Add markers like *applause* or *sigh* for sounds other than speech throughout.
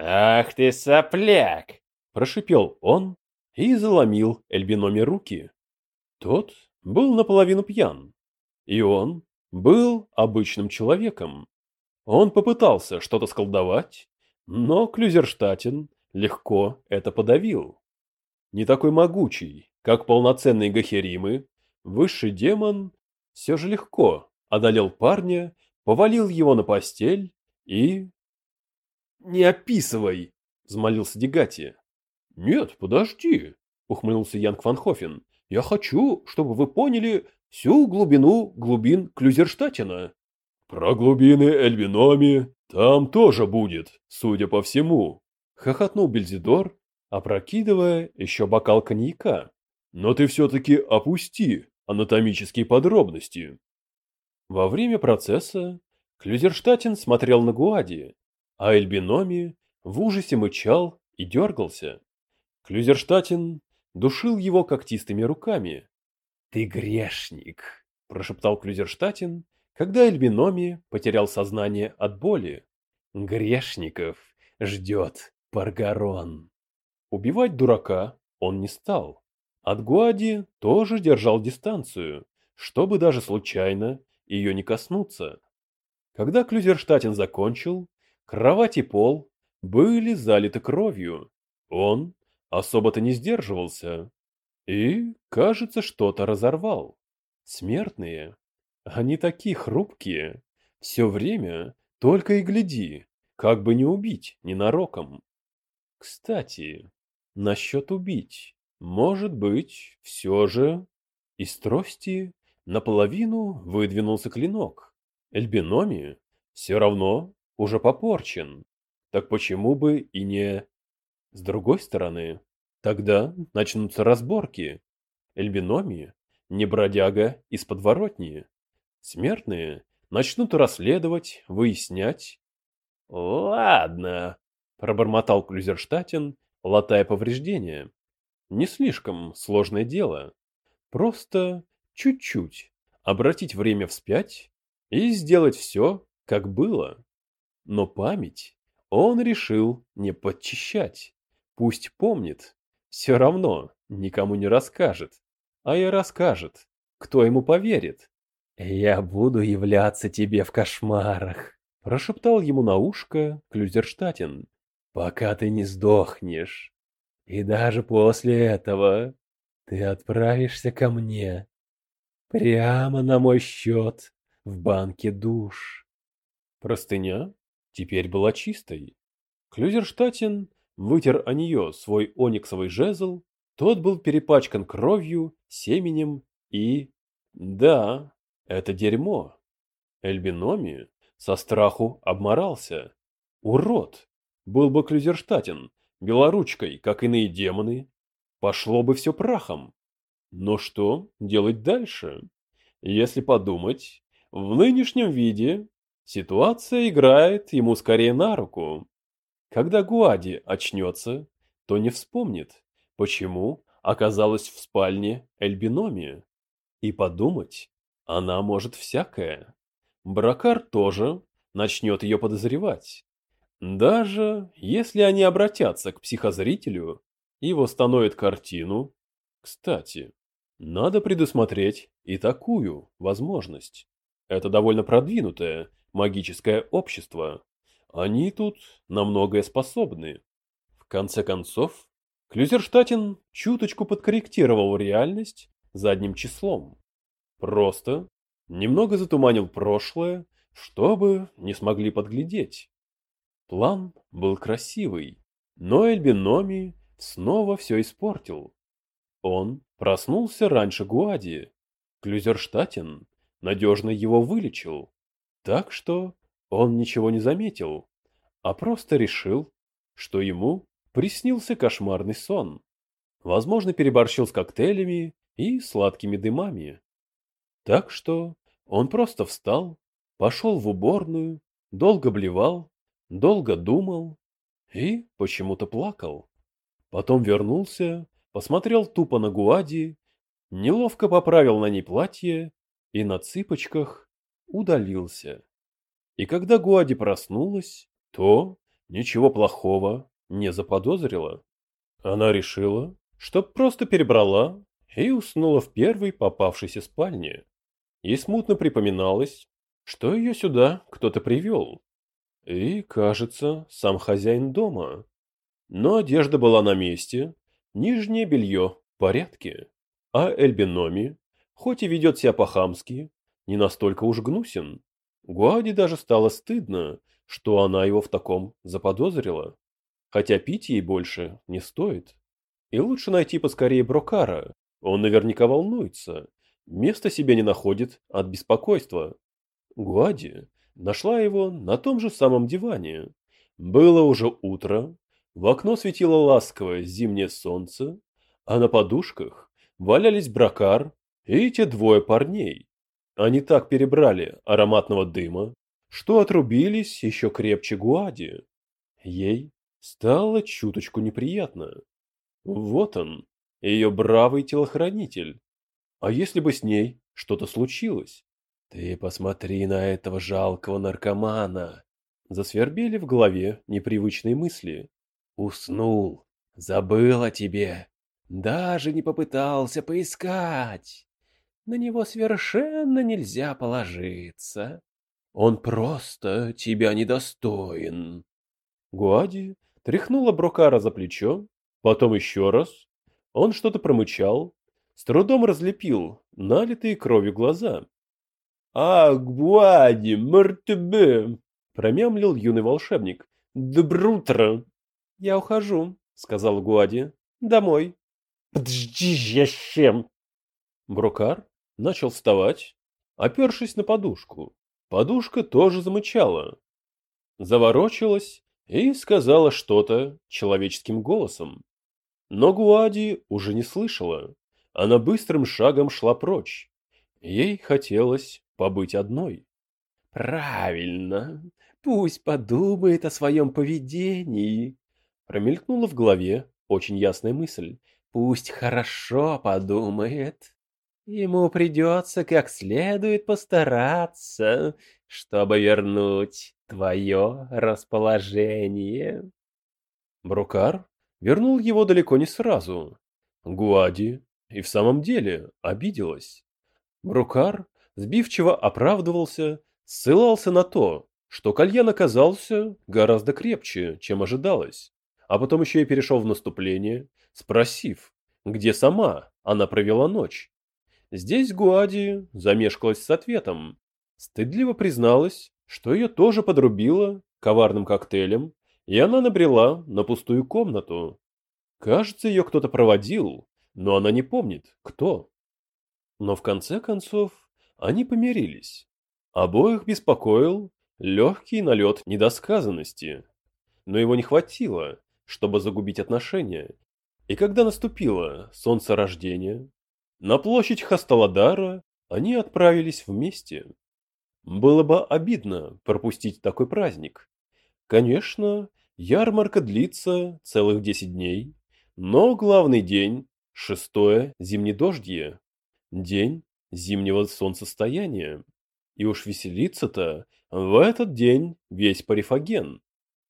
«Ах ты сопляк!» – прошипел он и заломил Эльбиноме руки. Тот был наполовину пьян, и он был обычным человеком. Он попытался что-то сколдовать, но Клюзерштатен легко это подавил. Не такой могучий, как полноценные гахеримы, высший демон все же легко одолел парня, повалил его на постель и... «Не описывай!» — взмолился Дегати. «Нет, подожди!» — ухмыльнулся Янг Ванхофен. «Я хочу, чтобы вы поняли всю глубину глубин Клюзерштатена». «Про глубины Эльбиноми там тоже будет, судя по всему», — хохотнул Бельзидор, опрокидывая еще бокал коньяка. «Но ты все-таки опусти анатомические подробности». Во время процесса Клюзерштатен смотрел на Гуади, а Эльбиноми в ужасе мычал и дергался. Клюзерштатен душил его когтистыми руками. «Ты грешник!» – прошептал Клюзерштатен, когда Эльбиноми потерял сознание от боли. «Грешников ждет Паргарон!» Убивать дурака он не стал. От Гуади тоже держал дистанцию, чтобы даже случайно ее не коснуться. Когда Клюзерштатен закончил, кровать и пол были залиты кровью. Он особо-то не сдерживался. И, кажется, что-то разорвал. Смертные. Они такие хрупкие. Все время только и гляди, как бы не убить ненароком. Кстати, насчет убить. Может быть, все же... Из трости наполовину выдвинулся клинок. Эльбиноми все равно уже попорчен. Так почему бы и не... С другой стороны, тогда начнутся разборки. Эльбиноми не бродяга из подворотни. Смертные начнут расследовать, выяснять. «Ладно», — пробормотал Клюзерштатен, латая повреждения. «Не слишком сложное дело. Просто чуть-чуть обратить время вспять и сделать все, как было. Но память он решил не подчищать. Пусть помнит, все равно никому не расскажет. А и расскажет, кто ему поверит. «Я буду являться тебе в кошмарах», – прошептал ему на ушко Клюзерштатен, – «пока ты не сдохнешь. И даже после этого ты отправишься ко мне, прямо на мой счет в банке душ». Простыня теперь была чистой. Клюзерштатен вытер о нее свой ониксовый жезл, тот был перепачкан кровью, семенем и... Да, это дерьмо. Эльбиноми со страху обморался. Урод! Был бы Клюзерштатен белоручкой, как иные демоны, пошло бы все прахом. Но что делать дальше? Если подумать, в нынешнем виде ситуация играет ему скорее на руку. Когда Гуади очнется, то не вспомнит, почему оказалась в спальне Эльбиноми. И подумать, она может всякое. Бракар тоже начнет ее подозревать. Даже если они обратятся к психозрителю и восстановят картину. Кстати, надо предусмотреть и такую возможность. Это довольно продвинутое магическое общество, они тут на многое способны. В конце концов, Клюзерштатен чуточку подкорректировал реальность задним числом. Просто немного затуманил прошлое, чтобы не смогли подглядеть. План был красивый, но Эльбиноми снова все испортил. Он проснулся раньше Гуади. Клюзерштатен надежно его вылечил. Так что он ничего не заметил, а просто решил, что ему приснился кошмарный сон. Возможно, переборщил с коктейлями и сладкими дымами. Так что он просто встал, пошел в уборную, долго блевал, долго думал и почему-то плакал. Потом вернулся, посмотрел тупо на Гуади, неловко поправил на ней платье и на цыпочках удалился. И когда Гуади проснулась, то, ничего плохого не заподозрила. Она решила, что просто перебрала и уснула в первой попавшейся спальне. И смутно припоминалось, что ее сюда кто-то привел. И, кажется, сам хозяин дома. Но одежда была на месте, нижнее белье в порядке. А Эльбиноми, хоть и ведет себя по-хамски, не настолько уж гнусен. Гуади даже стало стыдно, что она его в таком заподозрила. Хотя пить ей больше не стоит. И лучше найти поскорее Брокара. Он наверняка волнуется. Места себе не находит от беспокойства. Гуади нашла его на том же самом диване. Было уже утро, в окно светило ласковое зимнее солнце, а на подушках валялись Брокар и эти двое парней. Они так перебрали ароматного дыма, что отрубились еще крепче Гуади. Ей стало чуточку неприятно. Вот он, ее бравый телохранитель. А если бы с ней что-то случилось? Ты посмотри на этого жалкого наркомана. Засвербели в голове непривычные мысли. Уснул, забыл о тебе, даже не попытался поискать. На него совершенно нельзя положиться. Он просто тебя недостоин. Гуади тряхнула Брокара за плечо, потом еще раз. Он что-то промычал, с трудом разлепил налитые кровью глаза. «А, Гуади, мертве!» — промямлил юный волшебник. «Добро утро!» «Я ухожу», — сказал Гуади. «Домой». «Подожди, я чем?» Брокар начал вставать, опершись на подушку. Подушка тоже замычала. Заворочилась и сказала что-то человеческим голосом. Но Гуади уже не слышала. Она быстрым шагом шла прочь. Ей хотелось побыть одной. «Правильно. Пусть подумает о своем поведении». Промелькнула в голове очень ясная мысль. «Пусть хорошо подумает». Ему придется как следует постараться, чтобы вернуть твое расположение. Брукар вернул его далеко не сразу. Гуади и в самом деле обиделась. Брукар сбивчиво оправдывался, ссылался на то, что кальян оказался гораздо крепче, чем ожидалось, а потом еще и перешел в наступление, спросив, где сама она провела ночь. Здесь Гуади замешкалась с ответом. Стыдливо призналась, что ее тоже подрубило коварным коктейлем, и она набрела на пустую комнату. Кажется, ее кто-то проводил, но она не помнит, кто. Но в конце концов они помирились. Обоих беспокоил легкий налет недосказанности. Но его не хватило, чтобы загубить отношения. И когда наступило солнце рождения, на площадь Хасталадара они отправились вместе. Было бы обидно пропустить такой праздник. Конечно, ярмарка длится целых 10 дней, но главный день – шестое зимнедождье, день зимнего солнцестояния. И уж веселиться-то в этот день весь Парифаген.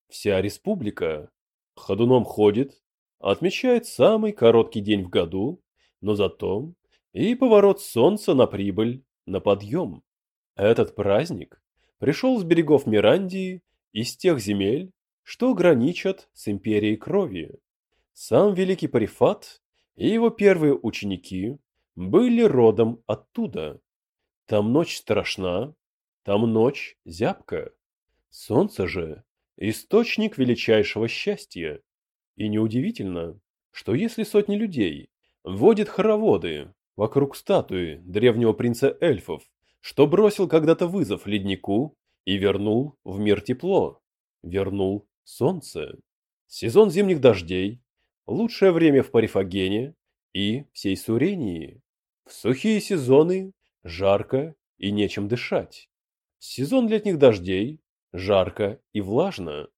Вся республика ходуном ходит, отмечает самый короткий день в году, но зато и поворот солнца на прибыль, на подъем. Этот праздник пришел с берегов Мирандии, из тех земель, что граничат с империей крови. Сам великий Парифат и его первые ученики были родом оттуда. Там ночь страшна, там ночь зябка. Солнце же – источник величайшего счастья. И неудивительно, что если сотни людей водят хороводы вокруг статуи древнего принца эльфов, что бросил когда-то вызов леднику и вернул в мир тепло, вернул солнце. Сезон зимних дождей – лучшее время в Парифагене и всей Сурении. В сухие сезоны жарко и нечем дышать. Сезон летних дождей – жарко и влажно.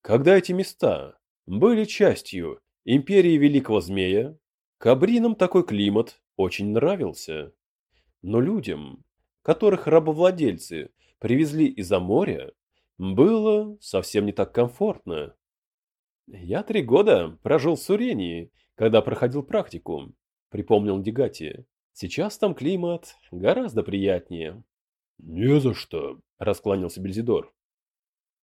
Когда эти места были частью империи Великого Змея, кабринам такой климат очень нравился. Но людям, которых рабовладельцы привезли из-за моря, было совсем не так комфортно. «Я три года прожил в Сурении, когда проходил практику», — припомнил Дегати. «Сейчас там климат гораздо приятнее». «Не за что», — раскланялся Бельзидор.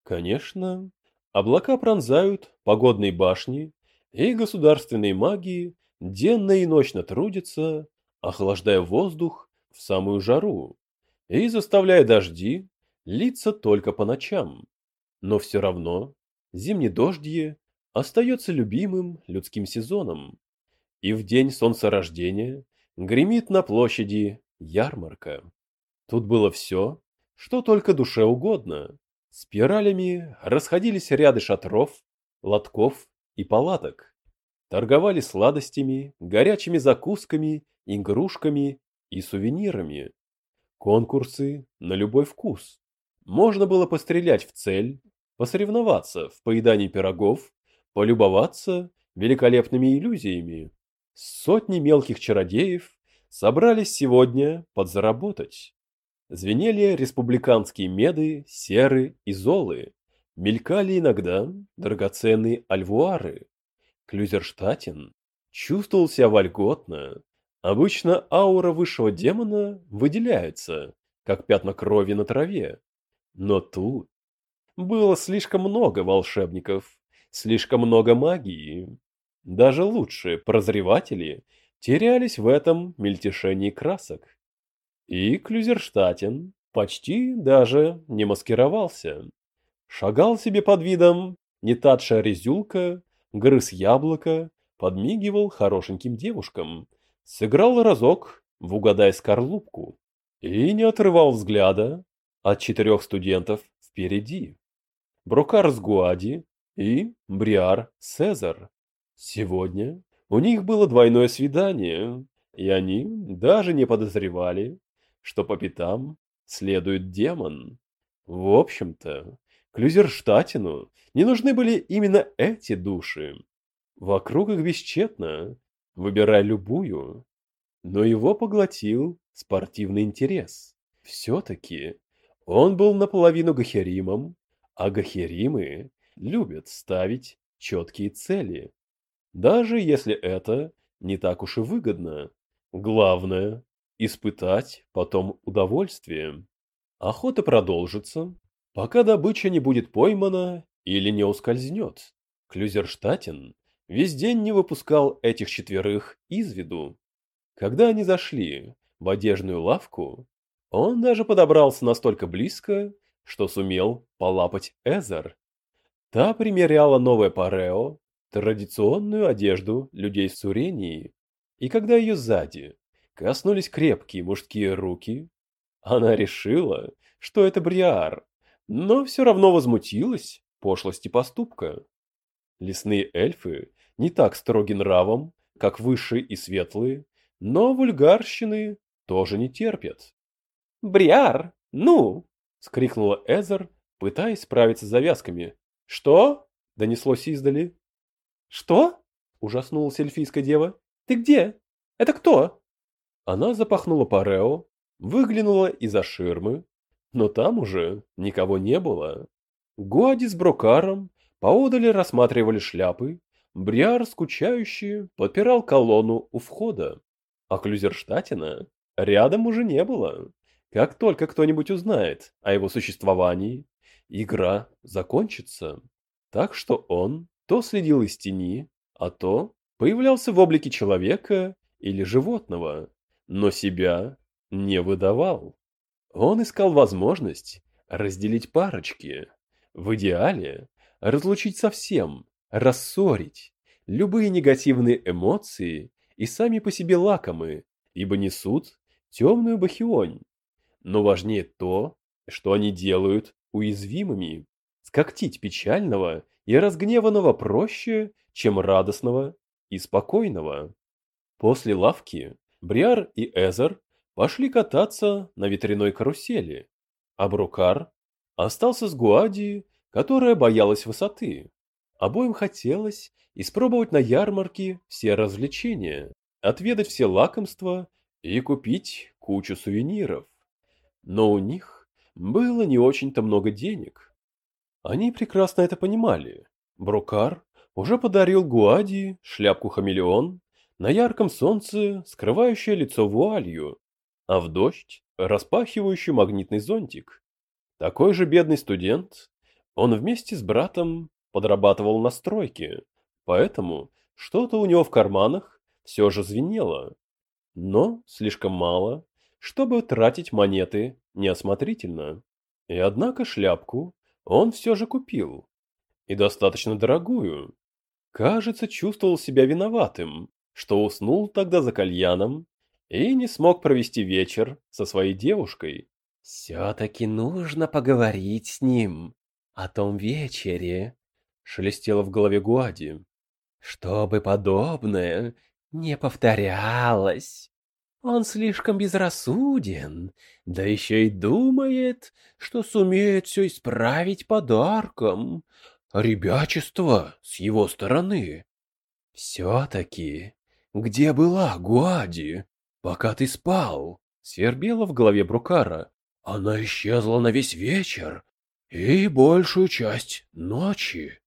«Конечно, облака пронзают погодные башни, и государственные маги денно и ночно трудятся, охлаждая воздух в самую жару и заставляя дожди литься только по ночам. Но все равно зимнедождье остается любимым людским сезоном. И в день солнцерождения гремит на площади ярмарка. Тут было все, что только душе угодно. Спиралями расходились ряды шатров, лотков и палаток. Торговали сладостями, горячими закусками, игрушками и сувенирами. Конкурсы на любой вкус. Можно было пострелять в цель, посоревноваться в поедании пирогов, полюбоваться великолепными иллюзиями. Сотни мелких чародеев собрались сегодня подзаработать. Звенели республиканские меды, серы и золы. Мелькали иногда драгоценные альвуары. Клюзерштатен чувствовал себя вольготно. Обычно аура высшего демона выделяется, как пятна крови на траве. Но тут было слишком много волшебников, слишком много магии. Даже лучшие прозреватели терялись в этом мельтешении красок. И Клюзерштатен почти даже не маскировался. Шагал себе под видом не татша резюлка, грыз яблоко, подмигивал хорошеньким девушкам, сыграл разок в угадай скорлупку и не отрывал взгляда от четырех студентов впереди. Брокар с Гуади и Бриар Цезар. Сегодня у них было двойное свидание, и они даже не подозревали, что по пятам следует демон. В общем-то, Клюзерштатину не нужны были именно эти души. Вокруг их бесчетно, выбирай любую. Но его поглотил спортивный интерес. Все-таки он был наполовину гахеримом, а гахеримы любят ставить четкие цели. Даже если это не так уж и выгодно. Главное испытать потом удовольствие. Охота продолжится, пока добыча не будет поймана или не ускользнет. Клюзерштатен весь день не выпускал этих четверых из виду. Когда они зашли в одежную лавку, он даже подобрался настолько близко, что сумел полапать Эзер. Та примеряла новое парео, традиционную одежду людей Сурении, и когда ее сзади коснулись крепкие мужские руки. Она решила, что это Бриар, но все равно возмутилась пошлости поступка. Лесные эльфы не так строги нравом, как высшие и светлые, но вульгарщины тоже не терпят. «Бриар, ну!» — скрикнула Эзер, пытаясь справиться с завязками. «Что?» — донеслось издали. «Что?» — ужаснулась эльфийская дева. «Ты где? Это кто?» Она запахнула парео, выглянула из-за ширмы, но там уже никого не было. Гуади с Брокаром поодали рассматривали шляпы, Бриар, скучающий, подпирал колонну у входа, а Клюзерштатина рядом уже не было. Как только кто-нибудь узнает о его существовании, игра закончится. Так что он то следил из тени, а то появлялся в облике человека или животного но себя не выдавал. Он искал возможность разделить парочки, в идеале разлучить совсем, рассорить. Любые негативные эмоции и сами по себе лакомы, ибо несут темную бахионь. Но важнее то, что они делают уязвимыми. Скоктить печального и разгневанного проще, чем радостного и спокойного. После лавки Бриар и Эзер пошли кататься на ветряной карусели, а Брукар остался с Гуади, которая боялась высоты. Обоим хотелось испробовать на ярмарке все развлечения, отведать все лакомства и купить кучу сувениров. Но у них было не очень-то много денег. Они прекрасно это понимали. Брокар уже подарил Гуади шляпку-хамелеон на ярком солнце, скрывающее лицо вуалью, а в дождь распахивающий магнитный зонтик. Такой же бедный студент, он вместе с братом подрабатывал на стройке, поэтому что-то у него в карманах все же звенело. Но слишком мало, чтобы тратить монеты неосмотрительно. И однако шляпку он все же купил. И достаточно дорогую. Кажется, чувствовал себя виноватым, что уснул тогда за кальяном и не смог провести вечер со своей девушкой. «Все-таки нужно поговорить с ним о том вечере», — шелестело в голове Гуади. «Чтобы подобное не повторялось. Он слишком безрассуден, да еще и думает, что сумеет все исправить подарком. Ребячество с его стороны. Все-таки, где была Гуади, пока ты спал?» Свербело в голове Брукара. Она исчезла на весь вечер и большую часть ночи.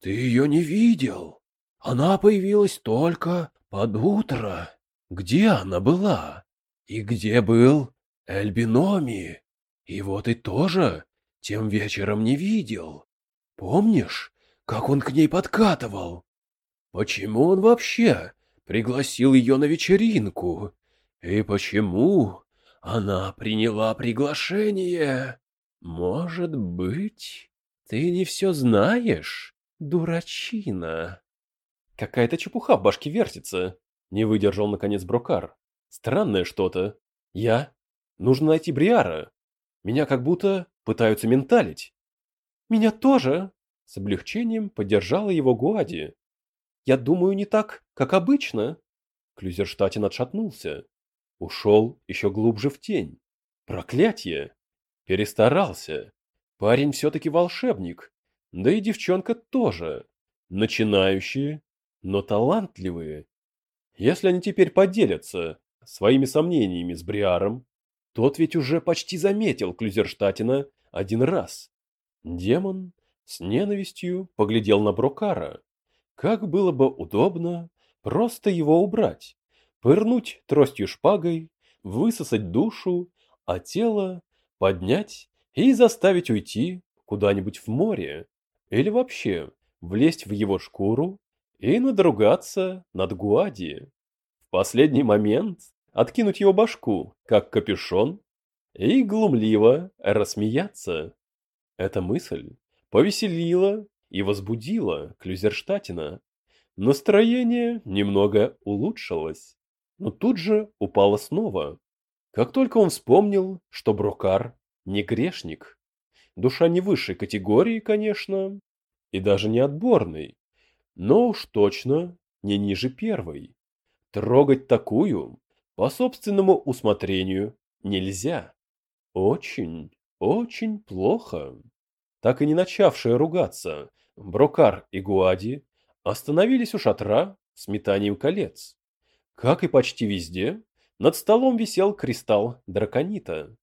Ты ее не видел. Она появилась только под утро. Где она была? И где был Эльбиноми? Его ты тоже тем вечером не видел. Помнишь, как он к ней подкатывал? Почему он вообще пригласил ее на вечеринку? И почему она приняла приглашение? Может быть, ты не все знаешь, дурачина? Какая-то чепуха в башке вертится. Не выдержал наконец Брокар. Странное что-то. Я? Нужно найти Бриара. Меня как будто пытаются менталить. Меня тоже. С облегчением поддержала его Гуади. Я думаю не так, как обычно. Клюзерштатин отшатнулся. Ушел еще глубже в тень. Проклятье! Перестарался. Парень все-таки волшебник. Да и девчонка тоже. Начинающие, но талантливые. Если они теперь поделятся своими сомнениями с Бриаром, тот ведь уже почти заметил Клюзерштатина один раз. Демон с ненавистью поглядел на Брокара. Как было бы удобно просто его убрать пырнуть тростью шпагой, высосать душу, а тело поднять и заставить уйти куда-нибудь в море, или вообще влезть в его шкуру и надругаться над Гуади. В последний момент откинуть его башку, как капюшон, и глумливо рассмеяться. Эта мысль повеселила и возбудила Клюзерштатина. Настроение немного улучшилось но тут же упала снова. Как только он вспомнил, что Брокар не грешник. Душа не высшей категории, конечно, и даже не отборной, но уж точно не ниже первой. Трогать такую по собственному усмотрению нельзя. Очень, очень плохо. Так и не начавшие ругаться, Брокар и Гуади остановились у шатра с метанием колец. Как и почти везде, над столом висел кристалл драконита.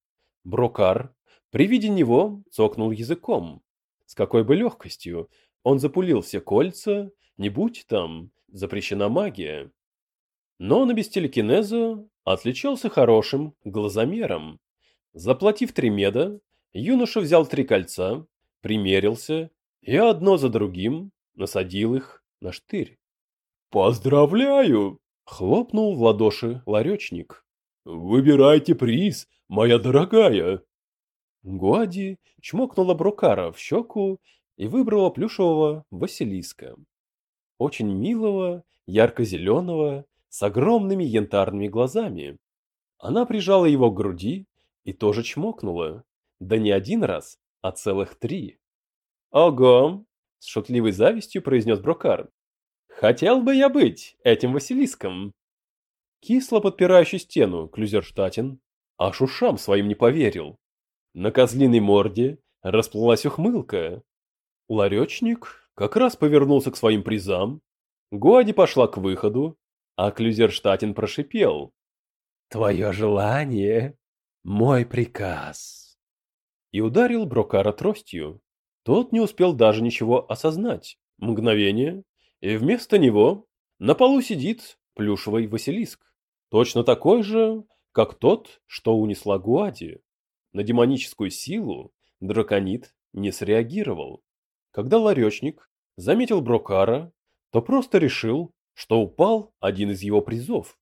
Брокар при виде него цокнул языком. С какой бы легкостью он запулил все кольца, не будь там запрещена магия. Но на без телекинеза отличался хорошим глазомером. Заплатив три меда, юноша взял три кольца, примерился и одно за другим насадил их на штырь. «Поздравляю!» Хлопнул в ладоши ларечник. «Выбирайте приз, моя дорогая!» Гуади чмокнула Брокара в щеку и выбрала плюшевого Василиска. Очень милого, ярко-зеленого, с огромными янтарными глазами. Она прижала его к груди и тоже чмокнула. Да не один раз, а целых три. «Ого!» — с шутливой завистью произнес Брокар. Хотел бы я быть этим Василиском. Кисло подпирающий стену Клюзерштатен аж ушам своим не поверил. На козлиной морде расплылась ухмылка. Ларечник как раз повернулся к своим призам. Гуади пошла к выходу, а Клюзерштатен прошипел. «Твое желание — мой приказ!» И ударил Брокара тростью. Тот не успел даже ничего осознать. Мгновение, и вместо него на полу сидит плюшевый Василиск. Точно такой же, как тот, что унесла Гуади. На демоническую силу драконит не среагировал. Когда ларечник заметил Брокара, то просто решил, что упал один из его призов.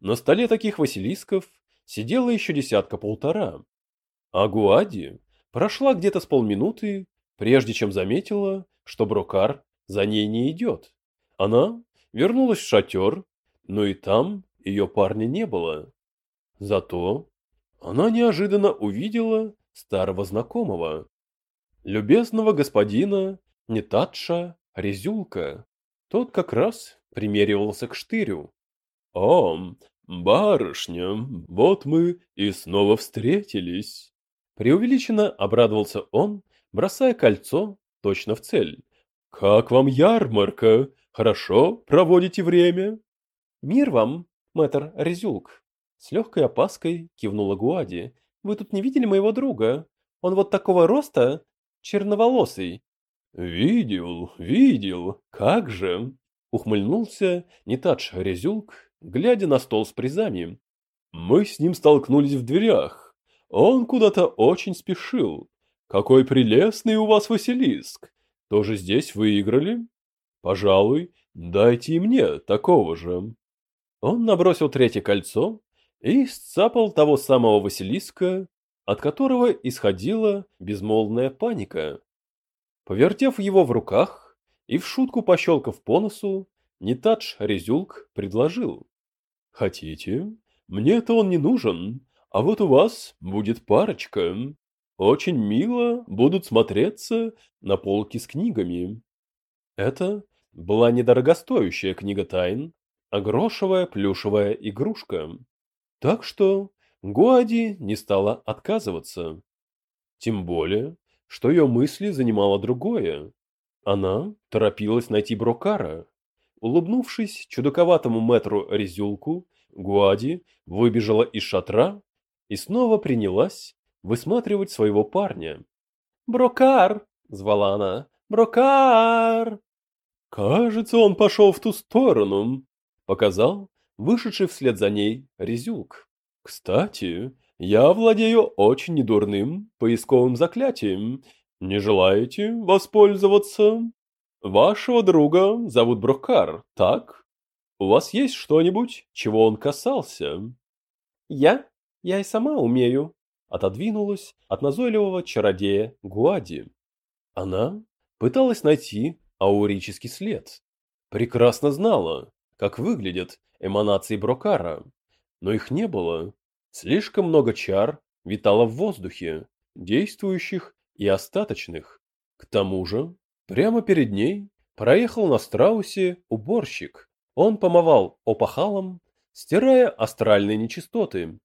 На столе таких Василисков сидело еще десятка-полтора. А Гуади прошла где-то с полминуты, прежде чем заметила, что Брокар за ней не идет. Она вернулась в шатер, но и там ее парня не было. Зато она неожиданно увидела старого знакомого, любезного господина Нетатша Резюлка. Тот как раз примеривался к штырю. «О, барышня, вот мы и снова встретились!» Преувеличенно обрадовался он, бросая кольцо точно в цель. «Как вам ярмарка? Хорошо проводите время?» «Мир вам, мэтр Резюлк!» С легкой опаской кивнула Гуади. «Вы тут не видели моего друга? Он вот такого роста, черноволосый». «Видел, видел, как же!» Ухмыльнулся Нетадж Резюлк, глядя на стол с призами. «Мы с ним столкнулись в дверях. Он куда-то очень спешил. Какой прелестный у вас Василиск! Тоже здесь выиграли? Пожалуй, дайте и мне такого же». Он набросил третье кольцо и сцапал того самого Василиска, от которого исходила безмолвная паника. Повертев его в руках и в шутку пощелкав по носу, Нетадж Резюлк предложил. «Хотите? Мне-то он не нужен, а вот у вас будет парочка. Очень мило будут смотреться на полке с книгами». Это была недорогостоящая книга тайн, а грошевая плюшевая игрушка. Так что Гуади не стала отказываться. Тем более, что ее мысли занимало другое. Она торопилась найти Брокара. Улыбнувшись чудаковатому мэтру Резюлку, Гуади выбежала из шатра и снова принялась высматривать своего парня. «Брокар!» — звала она. «Брокар!» «Кажется, он пошел в ту сторону», — показал вышедший вслед за ней Резюлк. «Кстати, я владею очень недурным поисковым заклятием. Не желаете воспользоваться? Вашего друга зовут Брокар, так? У вас есть что-нибудь, чего он касался? Я? Я и сама умею. Отодвинулась от назойливого чародея Гуади. Она пыталась найти аурический след. Прекрасно знала, как выглядят эманации Брокара, но их не было. Слишком много чар витало в воздухе, действующих и остаточных. К тому же, прямо перед ней проехал на страусе уборщик. Он помывал опахалом, стирая астральные нечистоты.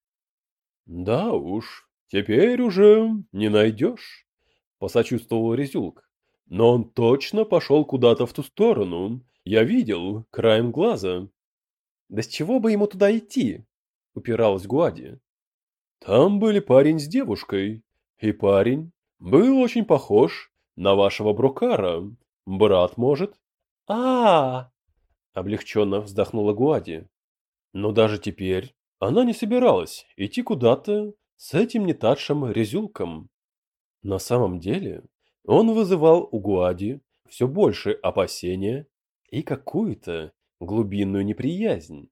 «Да уж, теперь уже не найдешь», — посочувствовал Резюлк. «Но он точно пошел куда-то в ту сторону. Я видел, краем глаза». «Да с чего бы ему туда идти?» упиралась Гуади. Там были парень с девушкой, и парень был очень похож на вашего Брокара. Брат, может? А, -а, -а облегченно вздохнула Гуади. Но даже теперь она не собиралась идти куда-то с этим нетадшим резюлком. На самом деле, он вызывал у Гуади все больше опасения и какую-то глубинную неприязнь.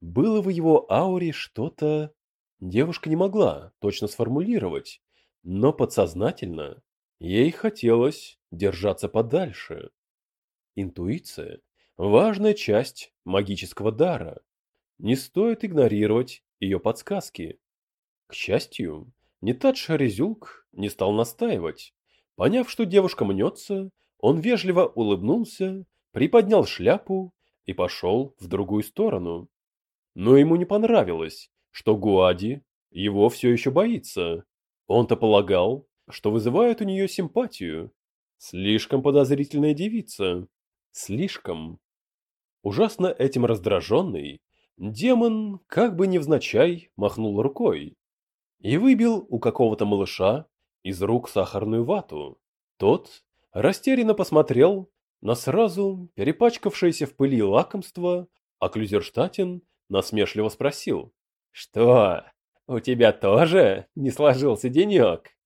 Было в его ауре что-то... Девушка не могла точно сформулировать, но подсознательно ей хотелось держаться подальше. Интуиция – важная часть магического дара. Не стоит игнорировать ее подсказки. К счастью, Нетадж Резюлк не стал настаивать. Поняв, что девушка мнется, он вежливо улыбнулся, приподнял шляпу и пошел в другую сторону. Но ему не понравилось, что Гуади его все еще боится. Он-то полагал, что вызывает у нее симпатию. Слишком подозрительная девица. Слишком. Ужасно этим раздраженный, демон, как бы невзначай, махнул рукой и выбил у какого-то малыша из рук сахарную вату. Тот растерянно посмотрел на сразу перепачкавшееся в пыли лакомство, а Клюзерштатен насмешливо спросил. «Что, у тебя тоже не сложился денек?»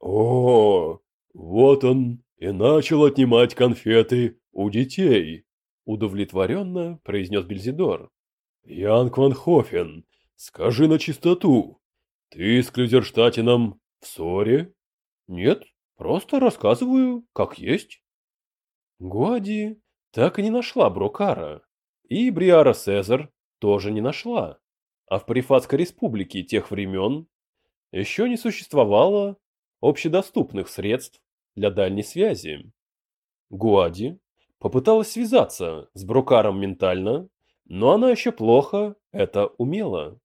«О, вот он и начал отнимать конфеты у детей», удовлетворенно произнес Бельзидор. «Ян Кванхофен, скажи на чистоту, ты с Клюзерштатином в ссоре?» «Нет, просто рассказываю, как есть». Гуади так и не нашла Брокара, и Бриара Сезар тоже не нашла. А в Парифатской республике тех времен еще не существовало общедоступных средств для дальней связи. Гуади попыталась связаться с Брокаром ментально, но она еще плохо это умела.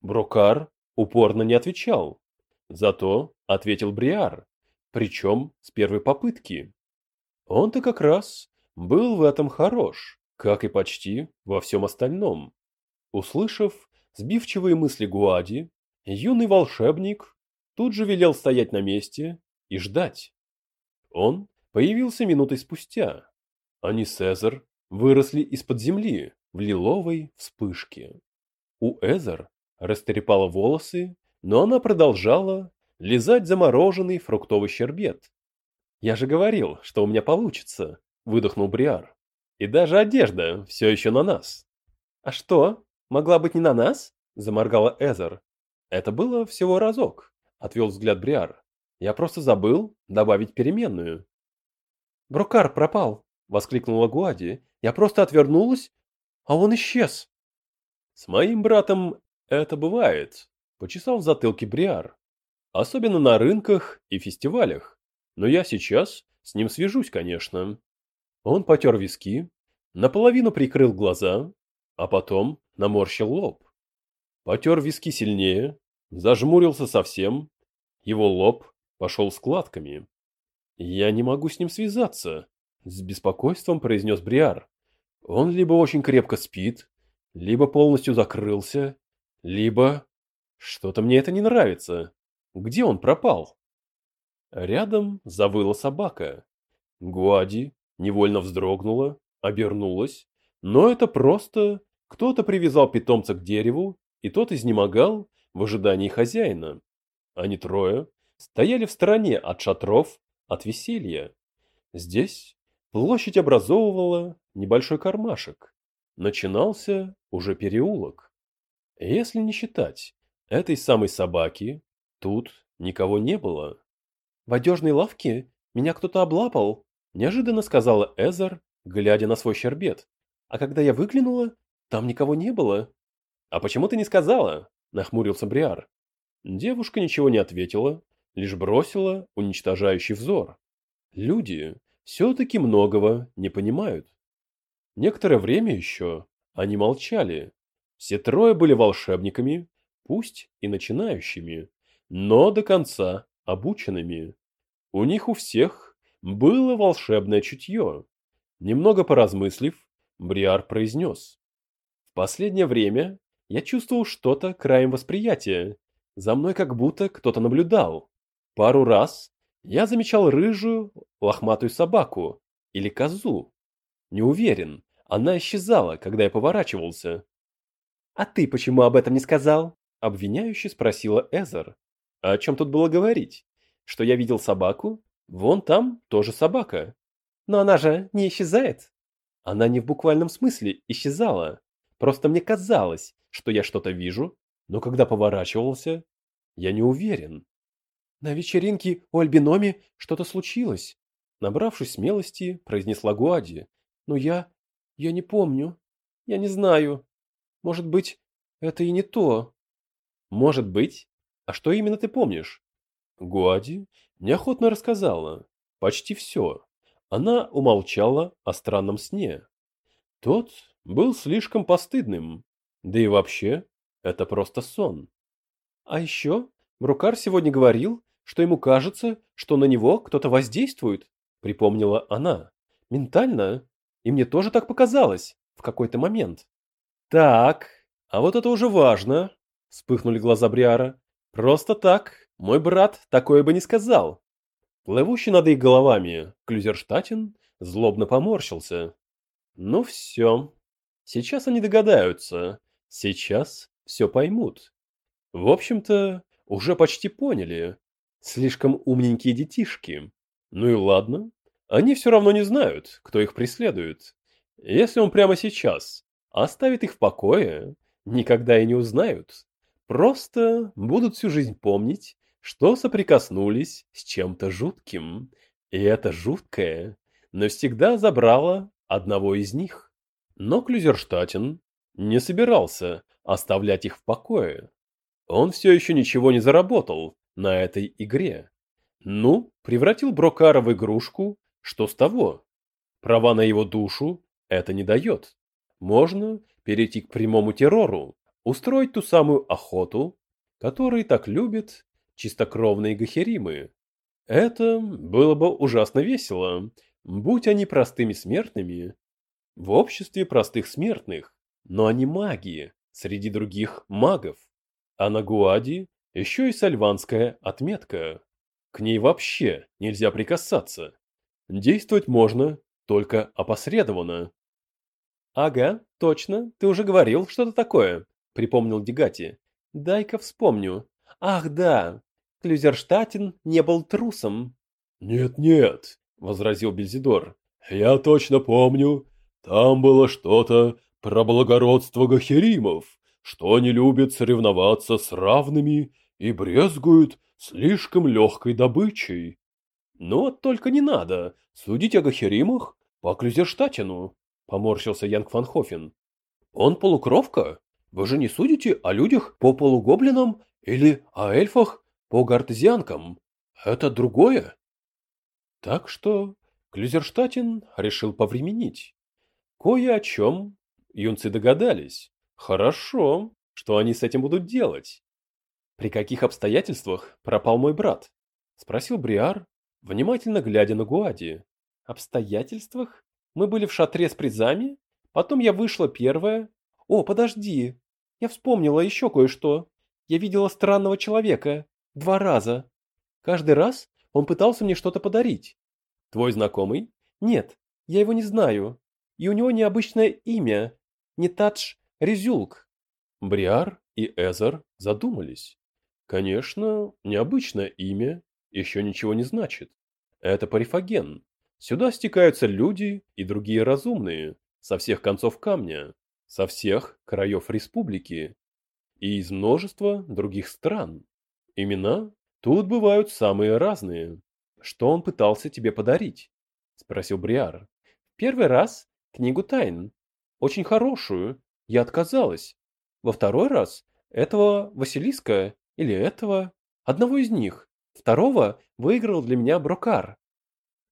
Брокар упорно не отвечал, зато ответил Бриар, причем с первой попытки. Он-то как раз был в этом хорош, как и почти во всем остальном. Услышав сбивчивые мысли Гуади, юный волшебник тут же велел стоять на месте и ждать. Он появился минутой спустя. Они с Эзер выросли из-под земли в лиловой вспышке. У Эзер растрепала волосы, но она продолжала лизать замороженный фруктовый щербет, «Я же говорил, что у меня получится», — выдохнул Бриар. «И даже одежда все еще на нас». «А что, могла быть не на нас?» — заморгала Эзер. «Это было всего разок», — отвел взгляд Бриар. «Я просто забыл добавить переменную». «Брокар пропал!» — воскликнула Гуади. «Я просто отвернулась, а он исчез!» «С моим братом это бывает», — почесал в затылке Бриар. «Особенно на рынках и фестивалях. Но я сейчас с ним свяжусь, конечно. Он потер виски, наполовину прикрыл глаза, а потом наморщил лоб. Потер виски сильнее, зажмурился совсем, его лоб пошел складками. «Я не могу с ним связаться», — с беспокойством произнес Бриар. «Он либо очень крепко спит, либо полностью закрылся, либо... Что-то мне это не нравится. Где он пропал?» Рядом завыла собака. Гуади невольно вздрогнула, обернулась, но это просто кто-то привязал питомца к дереву, и тот изнемогал в ожидании хозяина. Они трое стояли в стороне от шатров, от веселья. Здесь площадь образовывала небольшой кармашек. Начинался уже переулок. Если не считать этой самой собаки, тут никого не было. В одежной лавке меня кто-то облапал, неожиданно сказала Эзер, глядя на свой щербет. А когда я выглянула, там никого не было. А почему ты не сказала? нахмурился Бриар. Девушка ничего не ответила, лишь бросила уничтожающий взор. Люди все-таки многого не понимают. Некоторое время еще они молчали. Все трое были волшебниками, пусть и начинающими, но до конца обученными. У них у всех было волшебное чутье. Немного поразмыслив, Бриар произнес. В последнее время я чувствовал что-то краем восприятия. За мной как будто кто-то наблюдал. Пару раз я замечал рыжую, лохматую собаку или козу. Не уверен, она исчезала, когда я поворачивался. «А ты почему об этом не сказал?» – обвиняюще спросила Эзер. «А о чем тут было говорить? что я видел собаку, вон там тоже собака. Но она же не исчезает. Она не в буквальном смысле исчезала. Просто мне казалось, что я что-то вижу, но когда поворачивался, я не уверен. На вечеринке у Альбиноми что-то случилось. Набравшись смелости, произнесла Гуади. Но я... я не помню. Я не знаю. Может быть, это и не то. Может быть? А что именно ты помнишь? Гуади неохотно рассказала почти все. Она умолчала о странном сне. Тот был слишком постыдным, да и вообще это просто сон. А еще Брукар сегодня говорил, что ему кажется, что на него кто-то воздействует, припомнила она. Ментально, и мне тоже так показалось в какой-то момент. Так, а вот это уже важно, вспыхнули глаза Бриара. Просто так мой брат такое бы не сказал. Плывущий над их головами Клюзерштатен злобно поморщился. Ну все, сейчас они догадаются, сейчас все поймут. В общем-то, уже почти поняли. Слишком умненькие детишки. Ну и ладно, они все равно не знают, кто их преследует. Если он прямо сейчас оставит их в покое, никогда и не узнают. Просто будут всю жизнь помнить, что соприкоснулись с чем-то жутким. И это жуткое навсегда забрало одного из них. Но Клюзерштатен не собирался оставлять их в покое. Он все еще ничего не заработал на этой игре. Ну, превратил Брокара в игрушку, что с того? Права на его душу это не дает. Можно перейти к прямому террору, устроить ту самую охоту, которую так любят чистокровные гахеримы. Это было бы ужасно весело, будь они простыми смертными, в обществе простых смертных, но они маги, среди других магов. А на Гуади еще и сальванская отметка. К ней вообще нельзя прикасаться. Действовать можно только опосредованно. «Ага, точно, ты уже говорил что-то такое», — припомнил Дегати. «Дай-ка вспомню. Ах, да, Клюзерштатен не был трусом». «Нет-нет», — возразил Бельзидор. «Я точно помню. Там было что-то про благородство гахеримов что они любят соревноваться с равными и брезгуют слишком легкой добычей. Но только не надо судить о Гахеримах по Клюзерштатину, поморщился Янг Фанхофен. Он полукровка? Вы же не судите о людях по полугоблинам или о эльфах по гартезианкам? Это другое. Так что Клюзерштатин решил повременить. Кое о чем юнцы догадались. Хорошо. Что они с этим будут делать? При каких обстоятельствах пропал мой брат? Спросил Бриар, внимательно глядя на Гуади. Обстоятельствах? Мы были в шатре с призами? Потом я вышла первая. О, подожди. Я вспомнила еще кое-что. Я видела странного человека. Два раза. Каждый раз он пытался мне что-то подарить. Твой знакомый? Нет, я его не знаю. И у него необычное имя. Не Тадж Резюлк. Бриар и Эзер задумались. Конечно, необычное имя еще ничего не значит. Это парифаген. Сюда стекаются люди и другие разумные, со всех концов камня, со всех краев республики и из множества других стран. Имена тут бывают самые разные. Что он пытался тебе подарить? Спросил Бриар. Первый раз книгу тайн. Очень хорошую, я отказалась. Во второй раз этого Василиска или этого, одного из них. Второго выиграл для меня Брокар.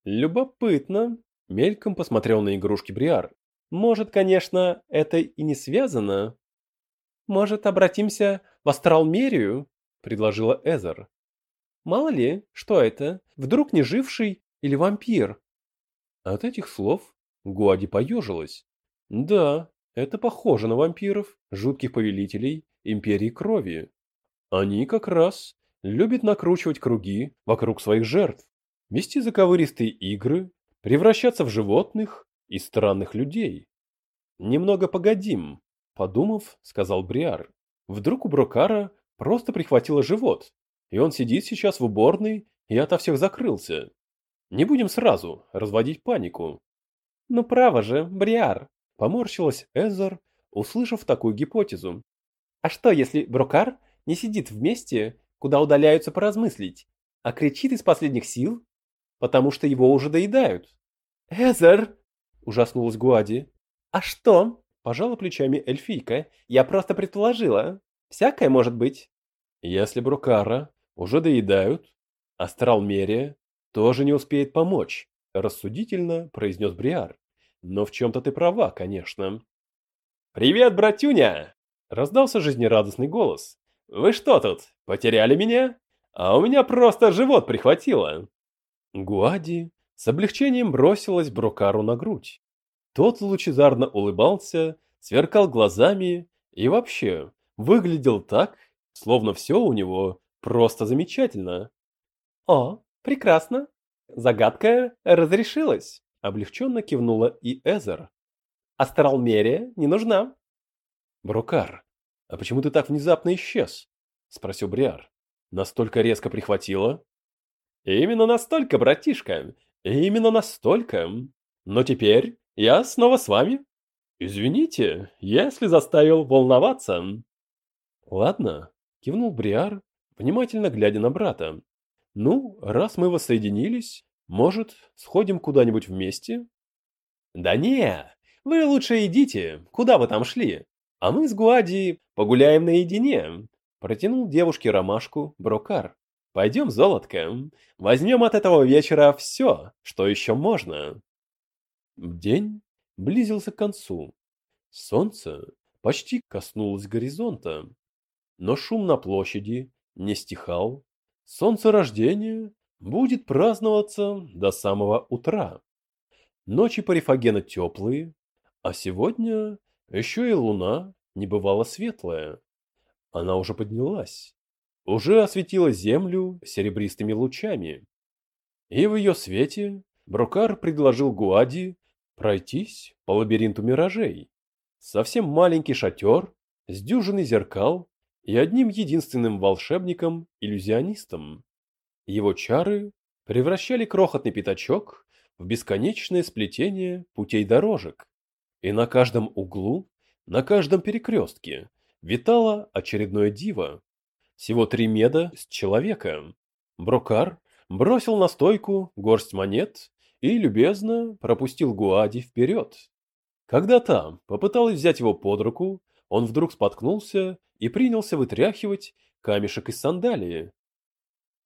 Любопытно. Мельком посмотрел на игрушки Бриар. Может, конечно, это и не связано. Может, обратимся в Астралмерию? Предложила Эзер. Мало ли, что это? Вдруг не живший или вампир? От этих слов Гуади поежилась. Да, это похоже на вампиров, жутких повелителей империи крови. Они как раз любят накручивать круги вокруг своих жертв, вести заковыристые игры, превращаться в животных и странных людей. Немного погодим, подумав, сказал Бриар. Вдруг у Брокара просто прихватило живот, и он сидит сейчас в уборной и ото всех закрылся. Не будем сразу разводить панику. Ну право же, Бриар, Поморщилась Эзер, услышав такую гипотезу. А что, если Брокар не сидит в месте, куда удаляются поразмыслить, а кричит из последних сил, потому что его уже доедают? Эзер! Ужаснулась Гуади. А что? Пожала плечами эльфийка. Я просто предположила. Всякое может быть. Если Брокара уже доедают, астрал Мерия тоже не успеет помочь, рассудительно произнес Бриар. Но в чем-то ты права, конечно. «Привет, братюня!» – раздался жизнерадостный голос. «Вы что тут, потеряли меня? А у меня просто живот прихватило!» Гуади с облегчением бросилась Брокару на грудь. Тот лучезарно улыбался, сверкал глазами и вообще выглядел так, словно все у него просто замечательно. «О, прекрасно!» Загадка разрешилась, облегченно кивнула и Эзер. Астралмерия не нужна. Брокар, а почему ты так внезапно исчез? Спросил Бриар. Настолько резко прихватило? Именно настолько, братишка. Именно настолько. Но теперь я снова с вами. Извините, если заставил волноваться. Ладно, кивнул Бриар, внимательно глядя на брата. Ну, раз мы воссоединились, может, сходим куда-нибудь вместе? Да не, вы лучше идите, куда вы там шли, а мы с Гуади погуляем наедине. Протянул девушке ромашку Брокар. Пойдем, золотко, возьмем от этого вечера все, что еще можно. День близился к концу. Солнце почти коснулось горизонта, но шум на площади не стихал. Солнцерождение будет праздноваться до самого утра. Ночи Парифагена теплые, а сегодня еще и луна не бывала светлая. Она уже поднялась, уже осветила землю серебристыми лучами. И в ее свете Брокар предложил Гуади пройтись по лабиринту миражей. Совсем маленький шатер с дюжиной зеркал и одним единственным волшебником-иллюзионистом. Его чары превращали крохотный пятачок в бесконечное сплетение путей дорожек. И на каждом углу, на каждом перекрестке витало очередное диво. Всего три меда с человека. Брокар бросил на стойку горсть монет и любезно пропустил Гуади вперед. Когда та попыталась взять его под руку, он вдруг споткнулся и принялся вытряхивать камешек из сандалии.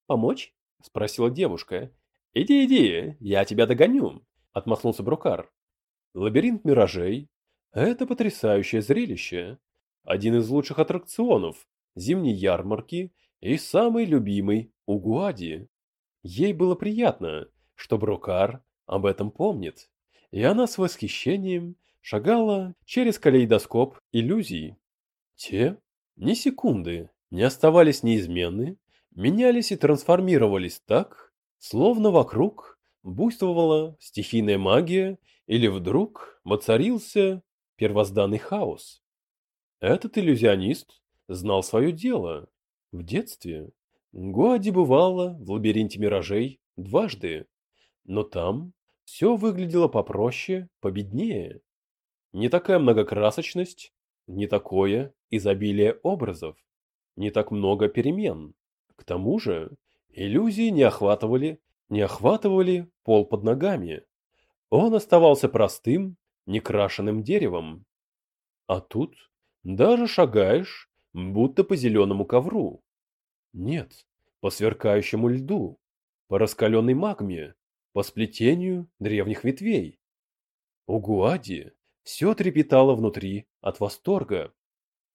«Помочь?» — спросила девушка. «Иди, иди, я тебя догоню», — отмахнулся Брукар. Лабиринт миражей — это потрясающее зрелище. Один из лучших аттракционов зимней ярмарки и самый любимый у Гуади. Ей было приятно, что Брокар об этом помнит, и она с восхищением шагала через калейдоскоп иллюзий. Те ни секунды не оставались неизменны, менялись и трансформировались так, словно вокруг буйствовала стихийная магия или вдруг воцарился первозданный хаос. Этот иллюзионист знал свое дело. В детстве Гуади бывала в лабиринте миражей дважды, но там все выглядело попроще, победнее. Не такая многокрасочность, не такое изобилие образов, не так много перемен. К тому же, иллюзии не охватывали, не охватывали пол под ногами. Он оставался простым, некрашенным деревом. А тут даже шагаешь, будто по зеленому ковру. Нет, по сверкающему льду, по раскаленной магме, по сплетению древних ветвей. У Гуади все трепетало внутри от восторга.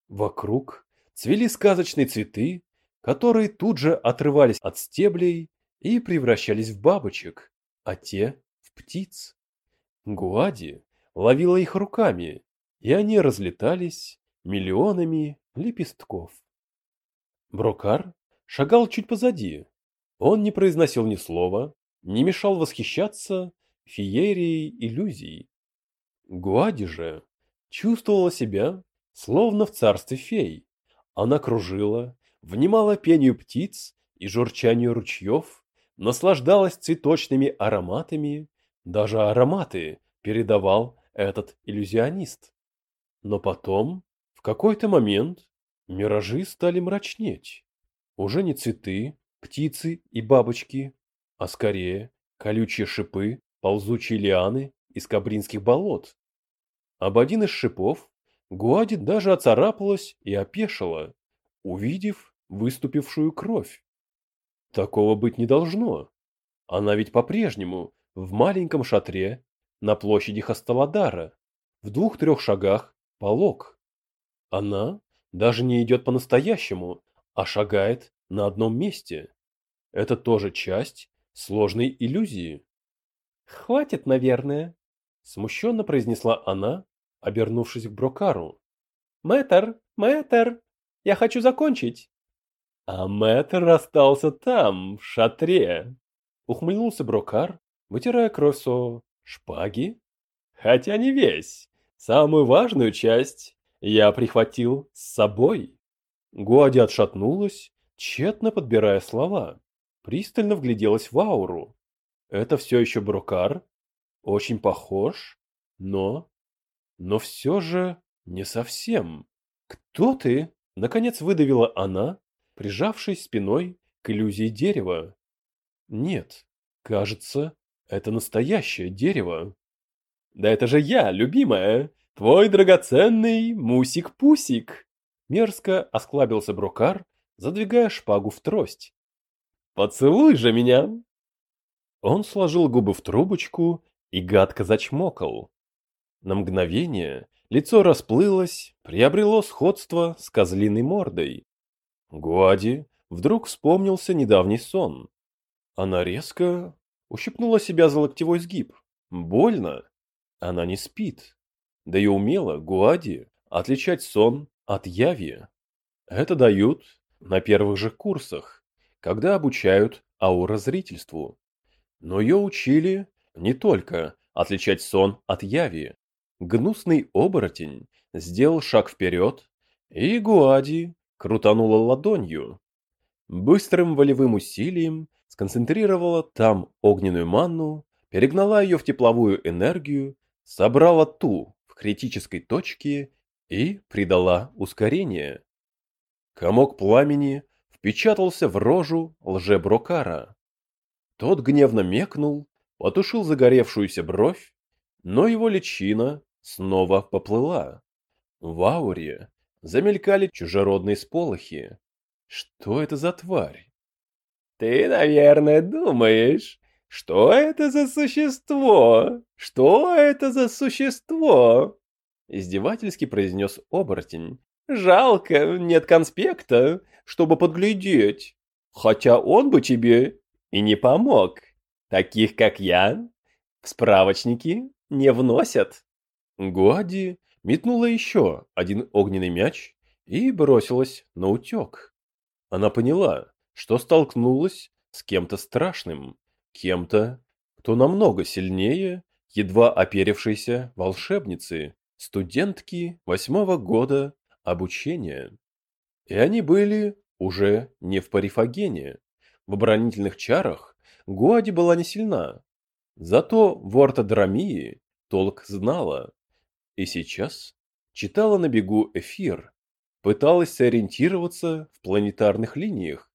Вокруг цвели сказочные цветы, которые тут же отрывались от стеблей и превращались в бабочек, а те — в птиц. Гуади ловила их руками, и они разлетались миллионами лепестков. Брокар шагал чуть позади. Он не произносил ни слова, не мешал восхищаться феерией иллюзий. Гуади же чувствовала себя словно в царстве фей. Она кружила, внимала пению птиц и журчанию ручьев, наслаждалась цветочными ароматами, даже ароматы передавал этот иллюзионист. Но потом, какой-то момент, миражи стали мрачнеть. Уже не цветы, птицы и бабочки, а скорее колючие шипы, ползучие лианы из кабринских болот. Об один из шипов Гуади даже оцарапалась и опешила, увидев выступившую кровь. Такого быть не должно. Она ведь по-прежнему в маленьком шатре на площади Хасталадара, в двух-трех шагах полог. Она даже не идет по-настоящему, а шагает на одном месте. Это тоже часть сложной иллюзии. «Хватит, наверное», — смущенно произнесла она, обернувшись к Брокару. «Мэтр, мэтр, я хочу закончить». А мэтр остался там, в шатре. Ухмыльнулся Брокар, вытирая кровь со шпаги. Хотя не весь. Самую важную часть я прихватил с собой. Гуади отшатнулась, тщетно подбирая слова. Пристально вгляделась в ауру. Это все еще Брокар? Очень похож, но... Но все же не совсем. Кто ты? Наконец выдавила она, прижавшись спиной к иллюзии дерева. Нет, кажется, это настоящее дерево. Да это же я, любимая, твой драгоценный Мусик-Пусик. Мерзко осклабился Брокар, задвигая шпагу в трость. Поцелуй же меня. Он сложил губы в трубочку и гадко зачмокал. На мгновение лицо расплылось, приобрело сходство с козлиной мордой. Гуади вдруг вспомнился недавний сон. Она резко ущипнула себя за локтевой сгиб. Больно. Она не спит. Да и умела Гуади отличать сон от яви. Это дают на первых же курсах, когда обучают аурозрительству. Но ее учили не только отличать сон от яви. Гнусный оборотень сделал шаг вперед, и Гуади крутанула ладонью. Быстрым волевым усилием сконцентрировала там огненную манну, перегнала ее в тепловую энергию, собрала ту критической точке и придала ускорение. Комок пламени впечатался в рожу лже-брокара. Тот гневно мекнул, потушил загоревшуюся бровь, но его личина снова поплыла. В ауре замелькали чужеродные сполохи. Что это за тварь? Ты, наверное, думаешь, что это за существо? Что это за существо? Издевательски произнес оборотень. Жалко, нет конспекта, чтобы подглядеть. Хотя он бы тебе и не помог. Таких, как я, в справочники не вносят. Гуади метнула еще один огненный мяч и бросилась на утек. Она поняла, что столкнулась с кем-то страшным, кем-то, кто намного сильнее едва оперившейся волшебницы, студентки восьмого года обучения. И они были уже не в парифагене. В оборонительных чарах Гуади была не сильна. Зато в ортодромии толк знала. И сейчас читала на бегу эфир, пыталась сориентироваться в планетарных линиях.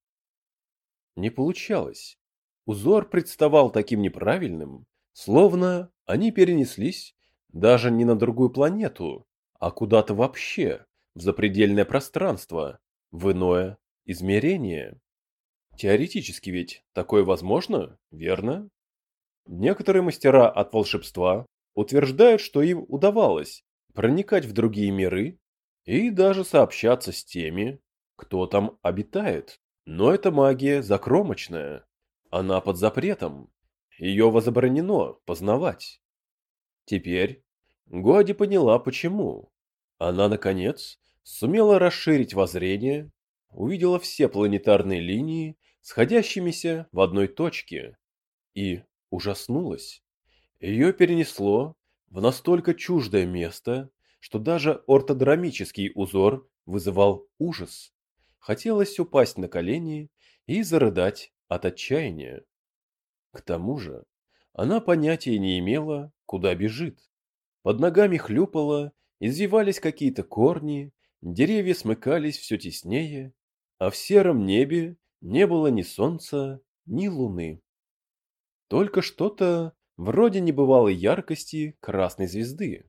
Не получалось. Узор представал таким неправильным, словно они перенеслись даже не на другую планету, а куда-то вообще, в запредельное пространство, в иное измерение. Теоретически ведь такое возможно, верно? Некоторые мастера от волшебства утверждают, что им удавалось проникать в другие миры и даже сообщаться с теми, кто там обитает. Но эта магия закромочная, она под запретом, ее возбранено познавать. Теперь Годи поняла почему. Она, наконец, сумела расширить воззрение, увидела все планетарные линии, сходящимися в одной точке, и ужаснулась. Ее перенесло в настолько чуждое место, что даже ортодромический узор вызывал ужас. Хотелось упасть на колени и зарыдать от отчаяния. К тому же, она понятия не имела, куда бежит. Под ногами хлюпало, извивались какие-то корни, деревья смыкались все теснее, а в сером небе не было ни солнца, ни луны. Только что-то вроде небывалой яркости красной звезды.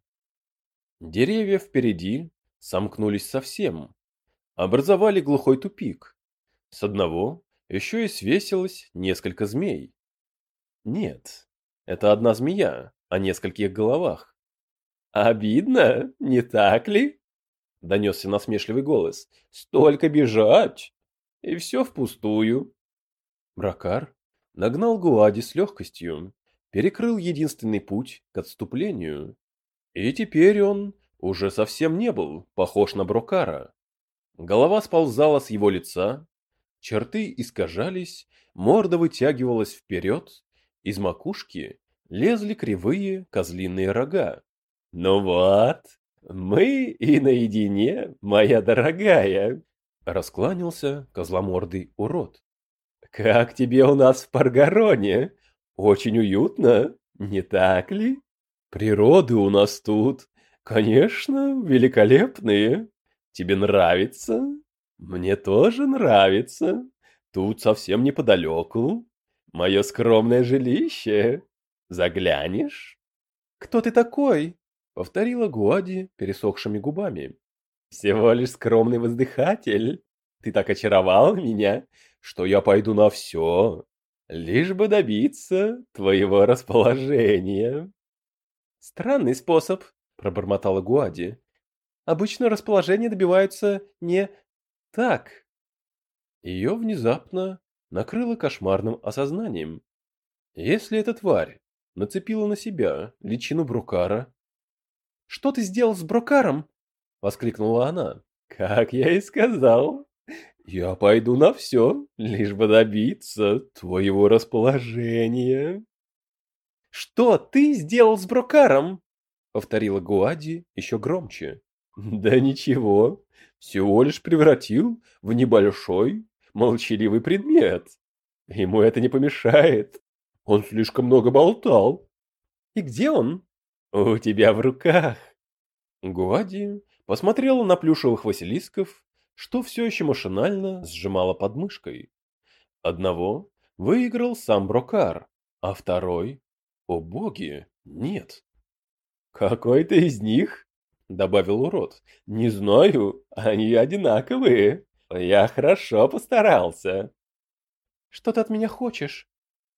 Деревья впереди сомкнулись совсем, образовали глухой тупик. С одного еще и свесилось несколько змей. Нет, это одна змея о нескольких головах. Обидно, не так ли? Донесся насмешливый голос. Столько бежать! И все впустую. Бракар нагнал Гуади с легкостью, перекрыл единственный путь к отступлению. И теперь он уже совсем не был похож на Брокара. Голова сползала с его лица, Черты искажались, морда вытягивалась вперед, из макушки лезли кривые козлиные рога. «Ну вот, мы и наедине, моя дорогая!» Раскланялся козломордый урод. «Как тебе у нас в Паргароне? Очень уютно, не так ли? Природы у нас тут, конечно, великолепные. Тебе нравится? Мне тоже нравится. Тут совсем неподалеку. Мое скромное жилище. Заглянешь? Кто ты такой? Повторила Гуади пересохшими губами. Всего лишь скромный воздыхатель. Ты так очаровал меня, что я пойду на все, лишь бы добиться твоего расположения. Странный способ, пробормотала Гуади. Обычно расположение добиваются не так. Ее внезапно накрыло кошмарным осознанием. Если эта тварь нацепила на себя личину Брукара... «Что ты сделал с Брукаром?» — воскликнула она. «Как я и сказал, я пойду на все, лишь бы добиться твоего расположения». «Что ты сделал с Брукаром?» — повторила Гуади еще громче. «Да ничего, всего лишь превратил в небольшой молчаливый предмет. Ему это не помешает. Он слишком много болтал. И где он? У тебя в руках. Гуади посмотрела на плюшевых василисков, что все еще машинально сжимала под мышкой. Одного выиграл сам Брокар, а второй... О боги, нет. Какой-то из них, добавил урод. Не знаю, они одинаковые. Я хорошо постарался. Что ты от меня хочешь?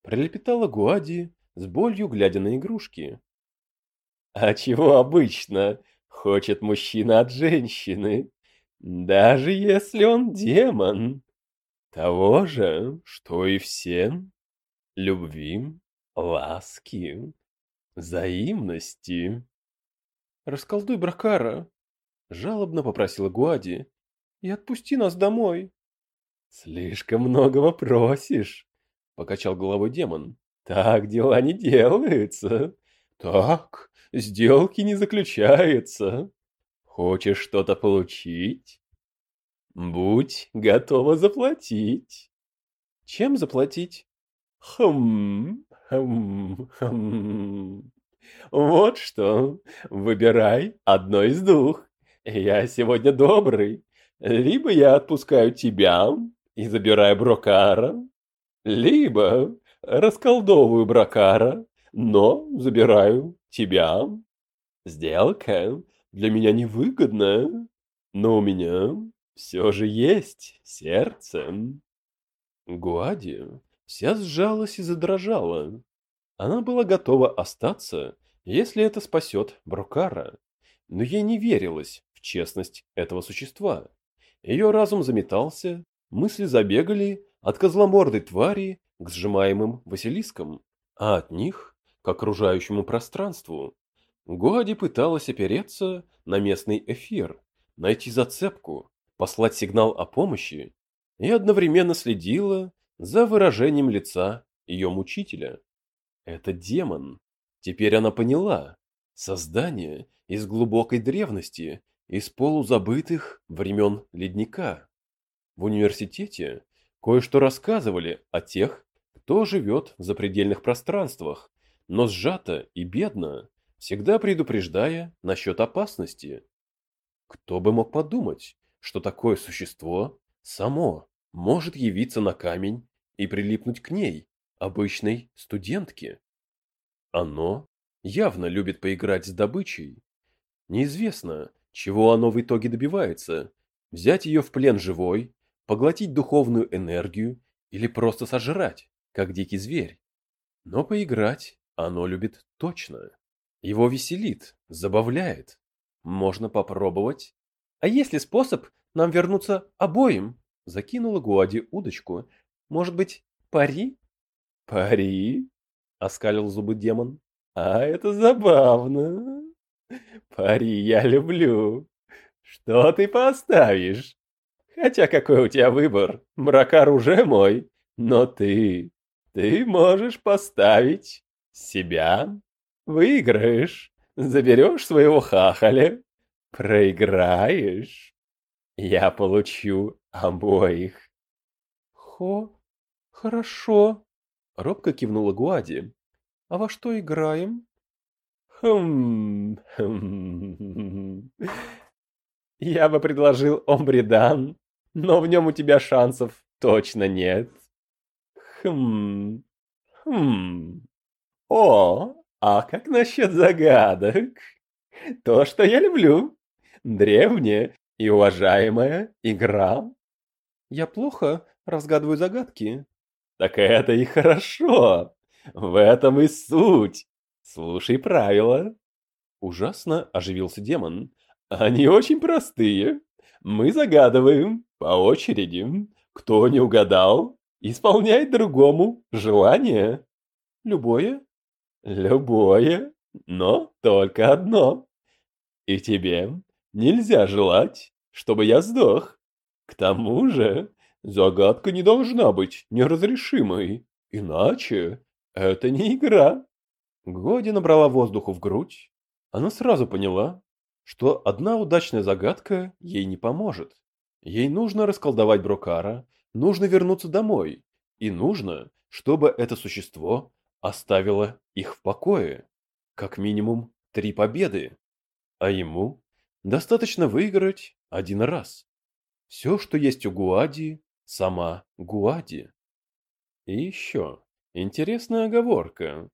Пролепетала Гуади, с болью глядя на игрушки. А чего обычно хочет мужчина от женщины, даже если он демон? Того же, что и всем. Любви, ласки, взаимности. Расколдуй Бракара, жалобно попросила Гуади и отпусти нас домой. Слишком многого просишь, покачал головой демон. Так дела не делаются. Так сделки не заключаются. Хочешь что-то получить? Будь готова заплатить. Чем заплатить? Хм, хм, хм. Вот что, выбирай одно из двух. Я сегодня добрый, либо я отпускаю тебя и забираю Брокара, либо расколдовываю Брокара, но забираю тебя. Сделка для меня невыгодная, но у меня все же есть сердце. Гуади вся сжалась и задрожала. Она была готова остаться, если это спасет Брокара, но ей не верилось в честность этого существа. Ее разум заметался, мысли забегали от козломордой твари к сжимаемым василискам, а от них к окружающему пространству. Гуади пыталась опереться на местный эфир, найти зацепку, послать сигнал о помощи и одновременно следила за выражением лица ее мучителя. Это демон. Теперь она поняла. Создание из глубокой древности, из полузабытых времен ледника. В университете кое-что рассказывали о тех, кто живет в запредельных пространствах, но сжато и бедно, всегда предупреждая насчет опасности. Кто бы мог подумать, что такое существо само может явиться на камень и прилипнуть к ней, обычной студентке. Оно явно любит поиграть с добычей. Неизвестно, чего оно в итоге добивается – взять ее в плен живой, поглотить духовную энергию или просто сожрать, как дикий зверь. Но поиграть оно любит точно. Его веселит, забавляет. Можно попробовать. А есть ли способ нам вернуться обоим? Закинула Гуади удочку. Может быть, пари? Пари? Оскалил зубы демон. А это забавно. Пари я люблю. Что ты поставишь? Хотя какой у тебя выбор? Бракар уже мой, но ты... Ты можешь поставить себя. Выиграешь, заберешь своего хахаля, проиграешь. Я получу обоих. Хо, хорошо. Робко кивнула Гуади. А во что играем? Хм, хм. Я бы предложил Омбридан, но в нем у тебя шансов точно нет. Хм, хм. О, а как насчет загадок? То, что я люблю. Древняя и уважаемая игра. Я плохо разгадываю загадки. Так это и хорошо. В этом и суть. Слушай правила. Ужасно оживился демон. Они очень простые. Мы загадываем по очереди. Кто не угадал, исполняет другому желание. Любое? Любое, но только одно. И тебе нельзя желать, чтобы я сдох. К тому же, загадка не должна быть неразрешимой, иначе это не игра. Годи набрала воздуху в грудь. Она сразу поняла, что одна удачная загадка ей не поможет. Ей нужно расколдовать Брокара, нужно вернуться домой, и нужно, чтобы это существо оставило их в покое. Как минимум три победы. А ему достаточно выиграть один раз. Все, что есть у Гуади, сама Гуади. И еще интересная оговорка.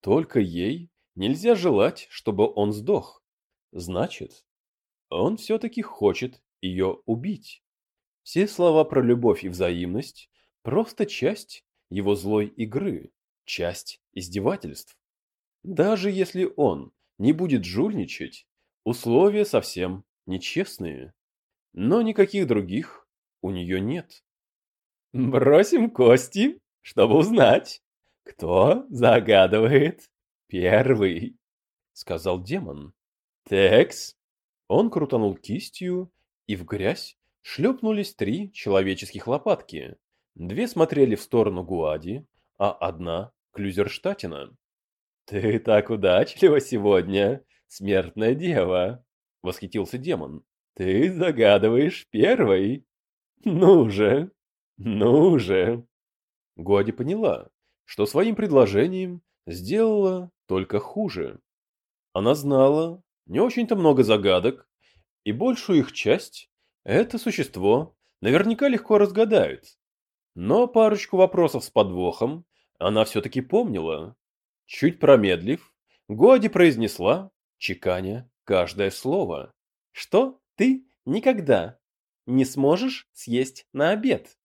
Только ей нельзя желать, чтобы он сдох. Значит, он все-таки хочет ее убить. Все слова про любовь и взаимность – просто часть его злой игры, часть издевательств. Даже если он не будет жульничать, условия совсем нечестные. Но никаких других у нее нет. Бросим кости, чтобы узнать, кто загадывает первый, сказал демон. Текс. Он крутанул кистью, и в грязь шлепнулись три человеческих лопатки. Две смотрели в сторону Гуади, а одна — Клюзерштатина. «Ты так удачлива сегодня, смертная дева!» — восхитился демон. «Ты загадываешь первой! Ну же! Ну же!» Гуади поняла, что своим предложением сделала только хуже. Она знала, не очень-то много загадок, и большую их часть это существо наверняка легко разгадает. Но парочку вопросов с подвохом она все-таки помнила. Чуть промедлив, Годи произнесла, чеканя каждое слово. «Что ты никогда не сможешь съесть на обед?»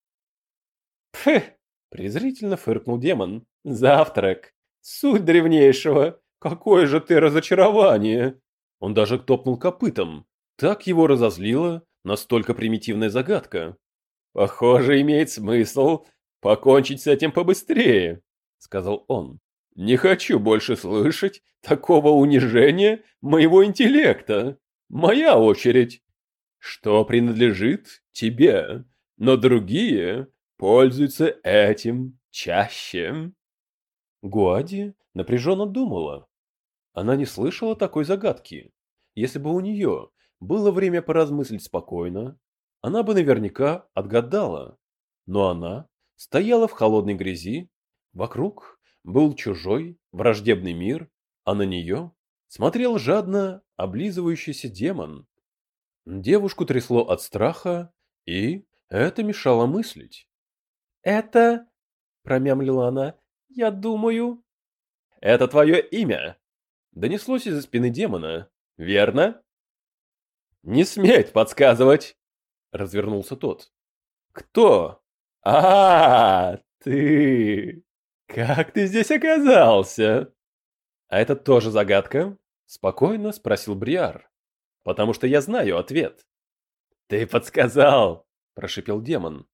«Пф!» – презрительно фыркнул демон. «Завтрак! Суть древнейшего! Какое же ты разочарование!» Он даже топнул копытом. Так его разозлило настолько примитивная загадка. «Похоже, имеет смысл покончить с этим побыстрее», — сказал он. «Не хочу больше слышать такого унижения моего интеллекта. Моя очередь. Что принадлежит тебе, но другие пользуются этим чаще». Гуади напряженно думала. Она не слышала такой загадки. Если бы у нее было время поразмыслить спокойно, она бы наверняка отгадала. Но она стояла в холодной грязи, вокруг был чужой, враждебный мир, а на нее смотрел жадно облизывающийся демон. Девушку трясло от страха, и это мешало мыслить. «Это...» — промямлила она. «Я думаю...» «Это твое имя?» Донеслось из-за спины демона. «Верно?» «Не сметь подсказывать!» — развернулся тот. «Кто? А, -а, а, ты! Как ты здесь оказался?» «А это тоже загадка?» — спокойно спросил Бриар. «Потому что я знаю ответ». «Ты подсказал!» — прошипел демон.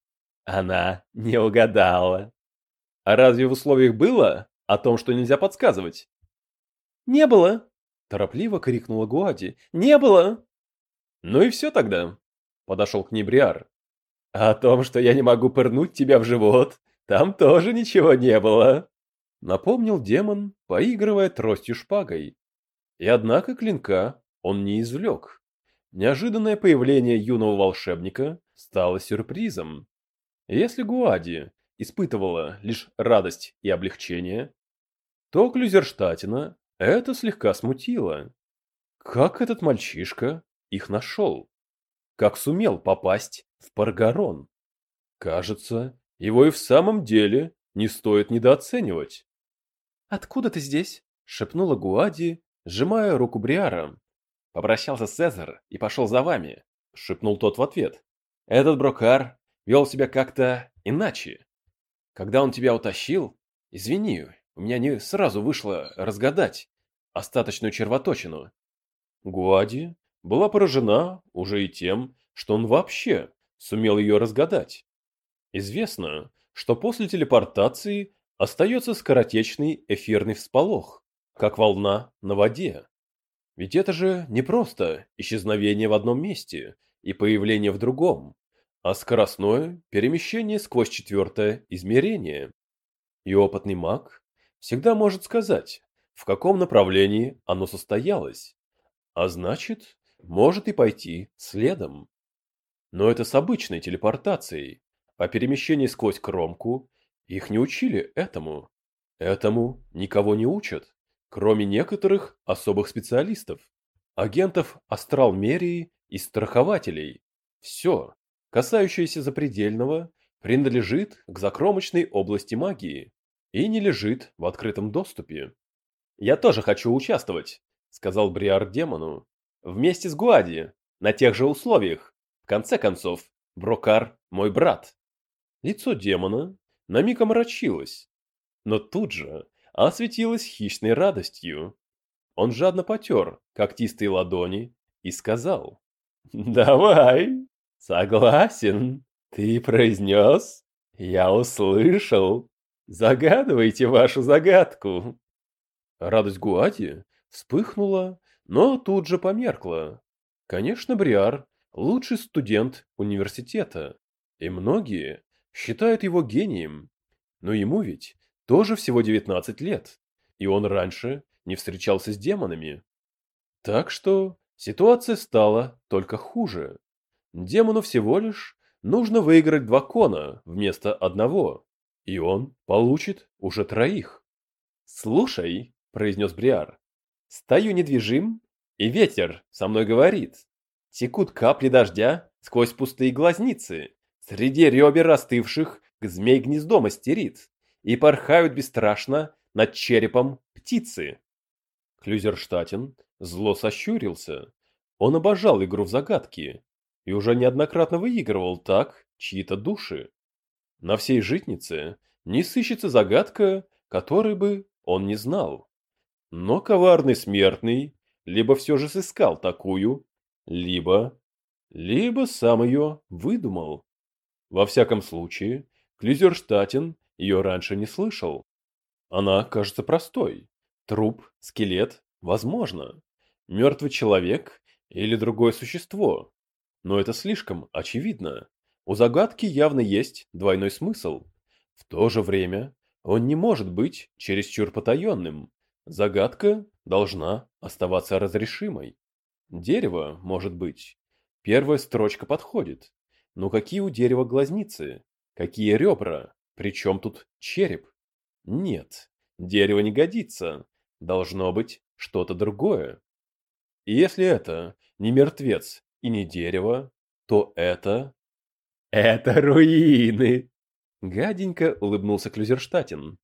«Она не угадала». «А разве в условиях было о том, что нельзя подсказывать?» «Не было!» — торопливо крикнула Гуади. «Не было!» «Ну и все тогда», — подошел к ней Бриар. А о том, что я не могу пырнуть тебя в живот, там тоже ничего не было. Напомнил демон, поигрывая тростью шпагой. И однако клинка он не извлек. Неожиданное появление юного волшебника стало сюрпризом. Если Гуади испытывала лишь радость и облегчение, то Клюзерштатина это слегка смутило. Как этот мальчишка их нашел? Как сумел попасть в Паргарон? Кажется, его и в самом деле не стоит недооценивать. «Откуда ты здесь?» — шепнула Гуади, сжимая руку Бриара. «Попрощался Цезар и пошел за вами», — шепнул тот в ответ. «Этот Брокар вел себя как-то иначе. Когда он тебя утащил, извини, у меня не сразу вышло разгадать остаточную червоточину». Гуади была поражена уже и тем, что он вообще сумел ее разгадать. Известно, что после телепортации остается скоротечный эфирный всполох, как волна на воде. Ведь это же не просто исчезновение в одном месте и появление в другом, а скоростное перемещение сквозь четвертое измерение. И опытный маг всегда может сказать, в каком направлении оно состоялось, а значит, может и пойти следом. Но это с обычной телепортацией, а перемещение сквозь кромку их не учили этому. Этому никого не учат кроме некоторых особых специалистов, агентов астрал мерии и страхователей. Все, касающееся запредельного, принадлежит к закромочной области магии и не лежит в открытом доступе. «Я тоже хочу участвовать», — сказал Бриар демону. «Вместе с Гуади, на тех же условиях. В конце концов, Брокар — мой брат». Лицо демона на миг омрачилось, но тут же осветилась хищной радостью. Он жадно потер когтистые ладони и сказал. *laughs* «Давай, согласен, ты произнес, я услышал. Загадывайте вашу загадку». Радость Гуати вспыхнула, но тут же померкла. Конечно, Бриар – лучший студент университета, и многие считают его гением, но ему ведь тоже всего 19 лет, и он раньше не встречался с демонами. Так что ситуация стала только хуже. Демону всего лишь нужно выиграть два кона вместо одного, и он получит уже троих. «Слушай», — произнес Бриар, — «стою недвижим, и ветер со мной говорит. Текут капли дождя сквозь пустые глазницы, среди ребер остывших к змей гнездо мастерит и порхают бесстрашно над черепом птицы. Клюзерштатен зло сощурился. Он обожал игру в загадки и уже неоднократно выигрывал так чьи-то души. На всей житнице не сыщется загадка, которой бы он не знал. Но коварный смертный либо все же сыскал такую, либо... либо сам ее выдумал. Во всяком случае, Клюзерштатен ее раньше не слышал. Она кажется простой. Труп, скелет, возможно. Мертвый человек или другое существо. Но это слишком очевидно. У загадки явно есть двойной смысл. В то же время он не может быть чересчур потаенным. Загадка должна оставаться разрешимой. Дерево, может быть. Первая строчка подходит. Но какие у дерева глазницы? Какие ребра? Причем тут череп? Нет, дерево не годится. Должно быть что-то другое. И если это не мертвец и не дерево, то это... Это руины! Гаденько улыбнулся Клюзерштатен.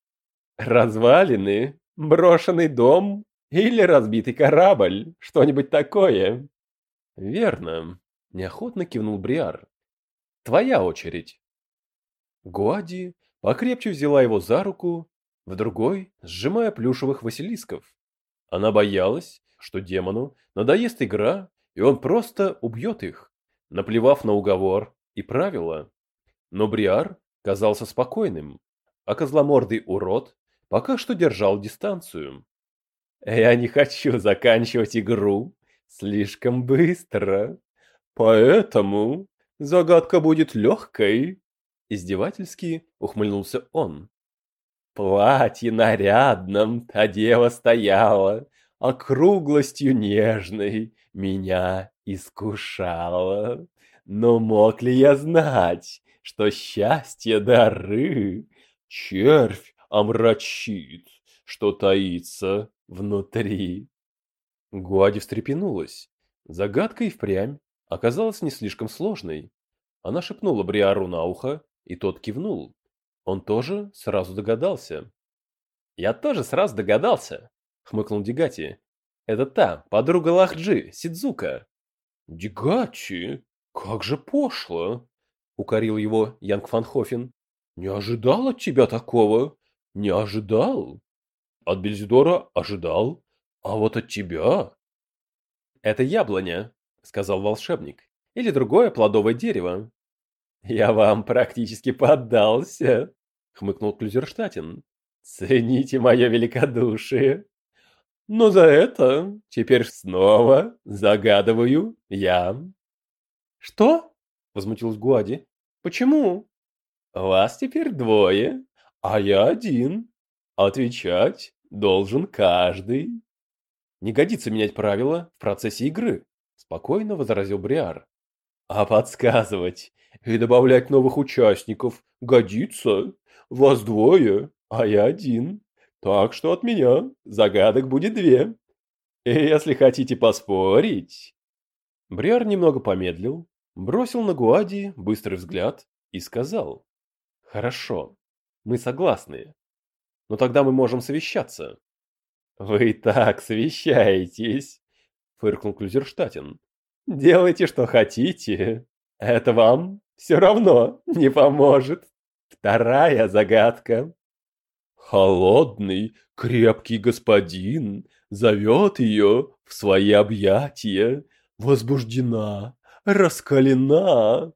Развалины, брошенный дом или разбитый корабль, что-нибудь такое. Верно, неохотно кивнул Бриар. Твоя очередь. Гуади покрепче взяла его за руку, в другой сжимая плюшевых василисков. Она боялась, что демону надоест игра, и он просто убьет их, наплевав на уговор и правила. Но Бриар казался спокойным, а козломордый урод пока что держал дистанцию. «Я не хочу заканчивать игру слишком быстро, поэтому загадка будет легкой!» Издевательски ухмыльнулся он. платье нарядном та дева стояла, округлостью нежной меня искушала. Но мог ли я знать, что счастье дары червь омрачит, что таится внутри? Гуади встрепенулась. Загадка и впрямь оказалась не слишком сложной. Она шепнула Бриару на ухо, и тот кивнул. Он тоже сразу догадался. «Я тоже сразу догадался», — хмыкнул Дигати. «Это та, подруга Лахджи, Сидзука». «Дигати, как же пошло!» — укорил его Янг Фанхофен. «Не ожидал от тебя такого. Не ожидал. От Бельзидора ожидал, а вот от тебя...» «Это яблоня», — сказал волшебник. «Или другое плодовое дерево». «Я вам практически поддался», — хмыкнул Клюзерштатен. «Цените мое великодушие». Но за это теперь снова загадываю я. «Что?» — возмутилась Гуади. «Почему?» «Вас теперь двое, а я один. Отвечать должен каждый». «Не годится менять правила в процессе игры», — спокойно возразил Бриар. «А подсказывать и добавлять новых участников годится. Вас двое, а я один. Так что от меня загадок будет две. И если хотите поспорить...» Бриар немного помедлил, бросил на Гуади быстрый взгляд и сказал. «Хорошо, мы согласны. Но тогда мы можем совещаться». «Вы так совещаетесь», — фыркнул Клюзерштатен. «Делайте, что хотите. Это вам все равно не поможет. Вторая загадка». Холодный, крепкий господин зовет ее в свои объятия, возбуждена, раскалена.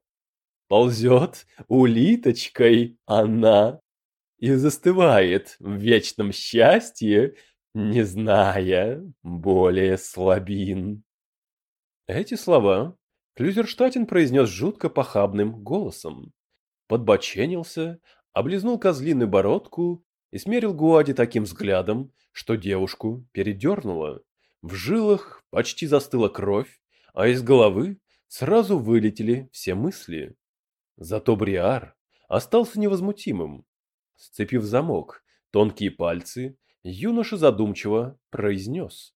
Ползет улиточкой она и застывает в вечном счастье, не зная более слабин. Эти слова Клюзерштатен произнес жутко похабным голосом. Подбоченился, облизнул козлиную бородку и смерил Гуади таким взглядом, что девушку передернуло. В жилах почти застыла кровь, а из головы сразу вылетели все мысли. Зато Бриар остался невозмутимым. Сцепив замок, тонкие пальцы, юноша задумчиво произнес.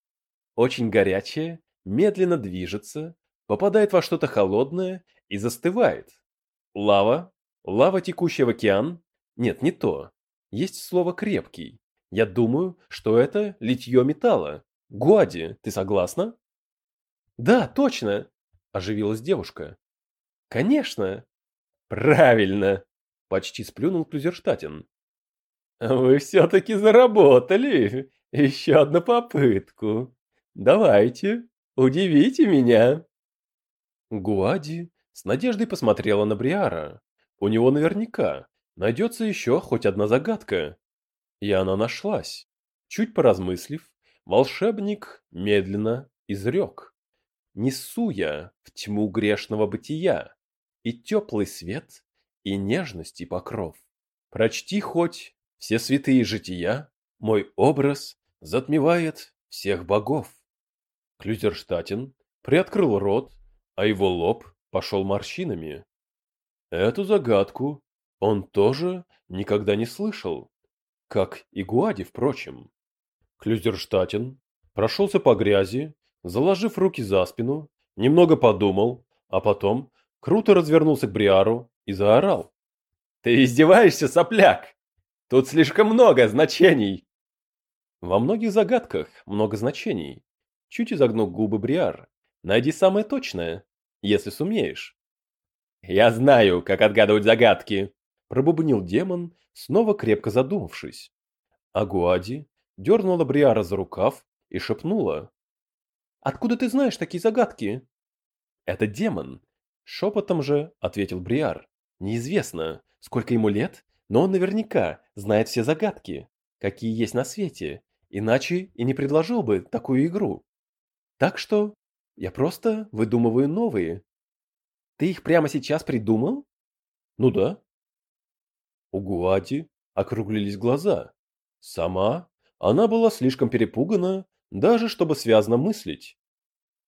Очень горячее, медленно движется, попадает во что-то холодное и застывает. Лава, лава, текущая в океан, нет, не то, есть слово «крепкий». Я думаю, что это литье металла. Гуади, ты согласна? Да, точно, оживилась девушка. Конечно. Правильно, почти сплюнул Клюзерштатен. Вы все-таки заработали. Еще одну попытку. Давайте, удивите меня. Гуади с надеждой посмотрела на Бриара. У него наверняка Найдется еще хоть одна загадка. И она нашлась. Чуть поразмыслив, волшебник медленно изрек. Несу я в тьму грешного бытия и теплый свет, и нежности покров. Прочти хоть все святые жития, мой образ затмевает всех богов. Клюзерштатен приоткрыл рот, а его лоб пошел морщинами. Эту загадку он тоже никогда не слышал, как и Гуади, впрочем. Клюзерштатен прошелся по грязи, заложив руки за спину, немного подумал, а потом круто развернулся к Бриару и заорал. «Ты издеваешься, сопляк? Тут слишком много значений!» Во многих загадках много значений. Чуть изогнул губы Бриар. Найди самое точное, если сумеешь. «Я знаю, как отгадывать загадки», пробубнил демон, снова крепко задумавшись. Агуади дернула Бриара за рукав и шепнула. «Откуда ты знаешь такие загадки?» «Это демон», — шепотом же ответил Бриар. «Неизвестно, сколько ему лет, но он наверняка знает все загадки, какие есть на свете, иначе и не предложил бы такую игру. Так что я просто выдумываю новые». Ты их прямо сейчас придумал? Ну да. У Гуати округлились глаза. Сама она была слишком перепугана, даже чтобы связно мыслить.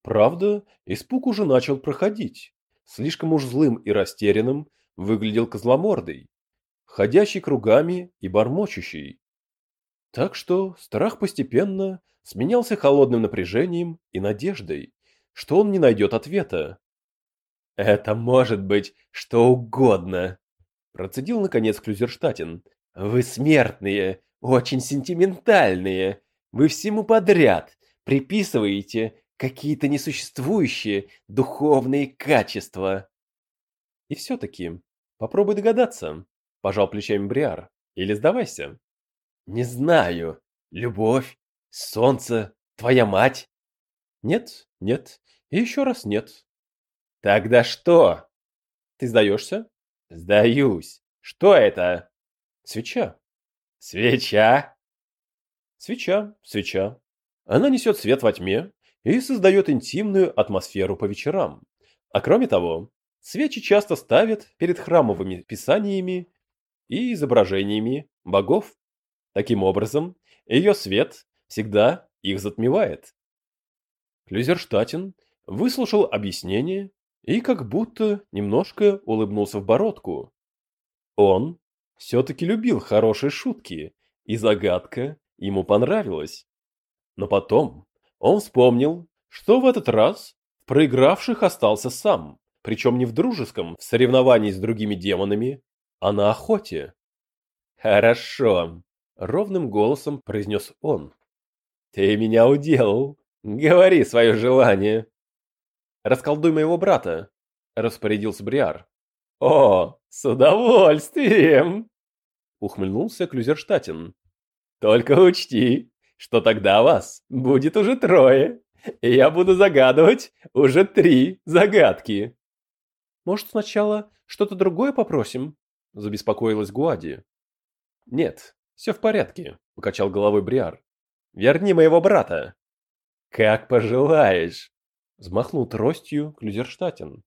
Правда, испуг уже начал проходить. Слишком уж злым и растерянным выглядел козломордый, ходящий кругами и бормочущий. Так что страх постепенно сменялся холодным напряжением и надеждой, что он не найдет ответа. «Это может быть что угодно», – процедил наконец Клюзерштатен. «Вы смертные, очень сентиментальные. Вы всему подряд приписываете какие-то несуществующие духовные качества». «И все-таки попробуй догадаться», – пожал плечами Бриар. «Или сдавайся». «Не знаю. Любовь, солнце, твоя мать?» «Нет, нет и еще раз нет. Тогда что? Ты сдаешься? Сдаюсь. Что это? Свеча. Свеча? Свеча, свеча. Она несет свет во тьме и создает интимную атмосферу по вечерам. А кроме того, свечи часто ставят перед храмовыми писаниями и изображениями богов. Таким образом, ее свет всегда их затмевает. Клюзерштатен выслушал объяснение и как будто немножко улыбнулся в бородку. Он все-таки любил хорошие шутки, и загадка ему понравилась. Но потом он вспомнил, что в этот раз в проигравших остался сам, причем не в дружеском в соревновании с другими демонами, а на охоте. «Хорошо», — ровным голосом произнес он. «Ты меня уделал. Говори свое желание». «Расколдуй моего брата», — распорядился Бриар. «О, с удовольствием!» — ухмыльнулся Клюзерштатен. «Только учти, что тогда вас будет уже трое, и я буду загадывать уже три загадки». «Может, сначала что-то другое попросим?» — забеспокоилась Гуади. «Нет, все в порядке», — покачал головой Бриар. «Верни моего брата». «Как пожелаешь». Взмахнул тростью Клюзерштатен.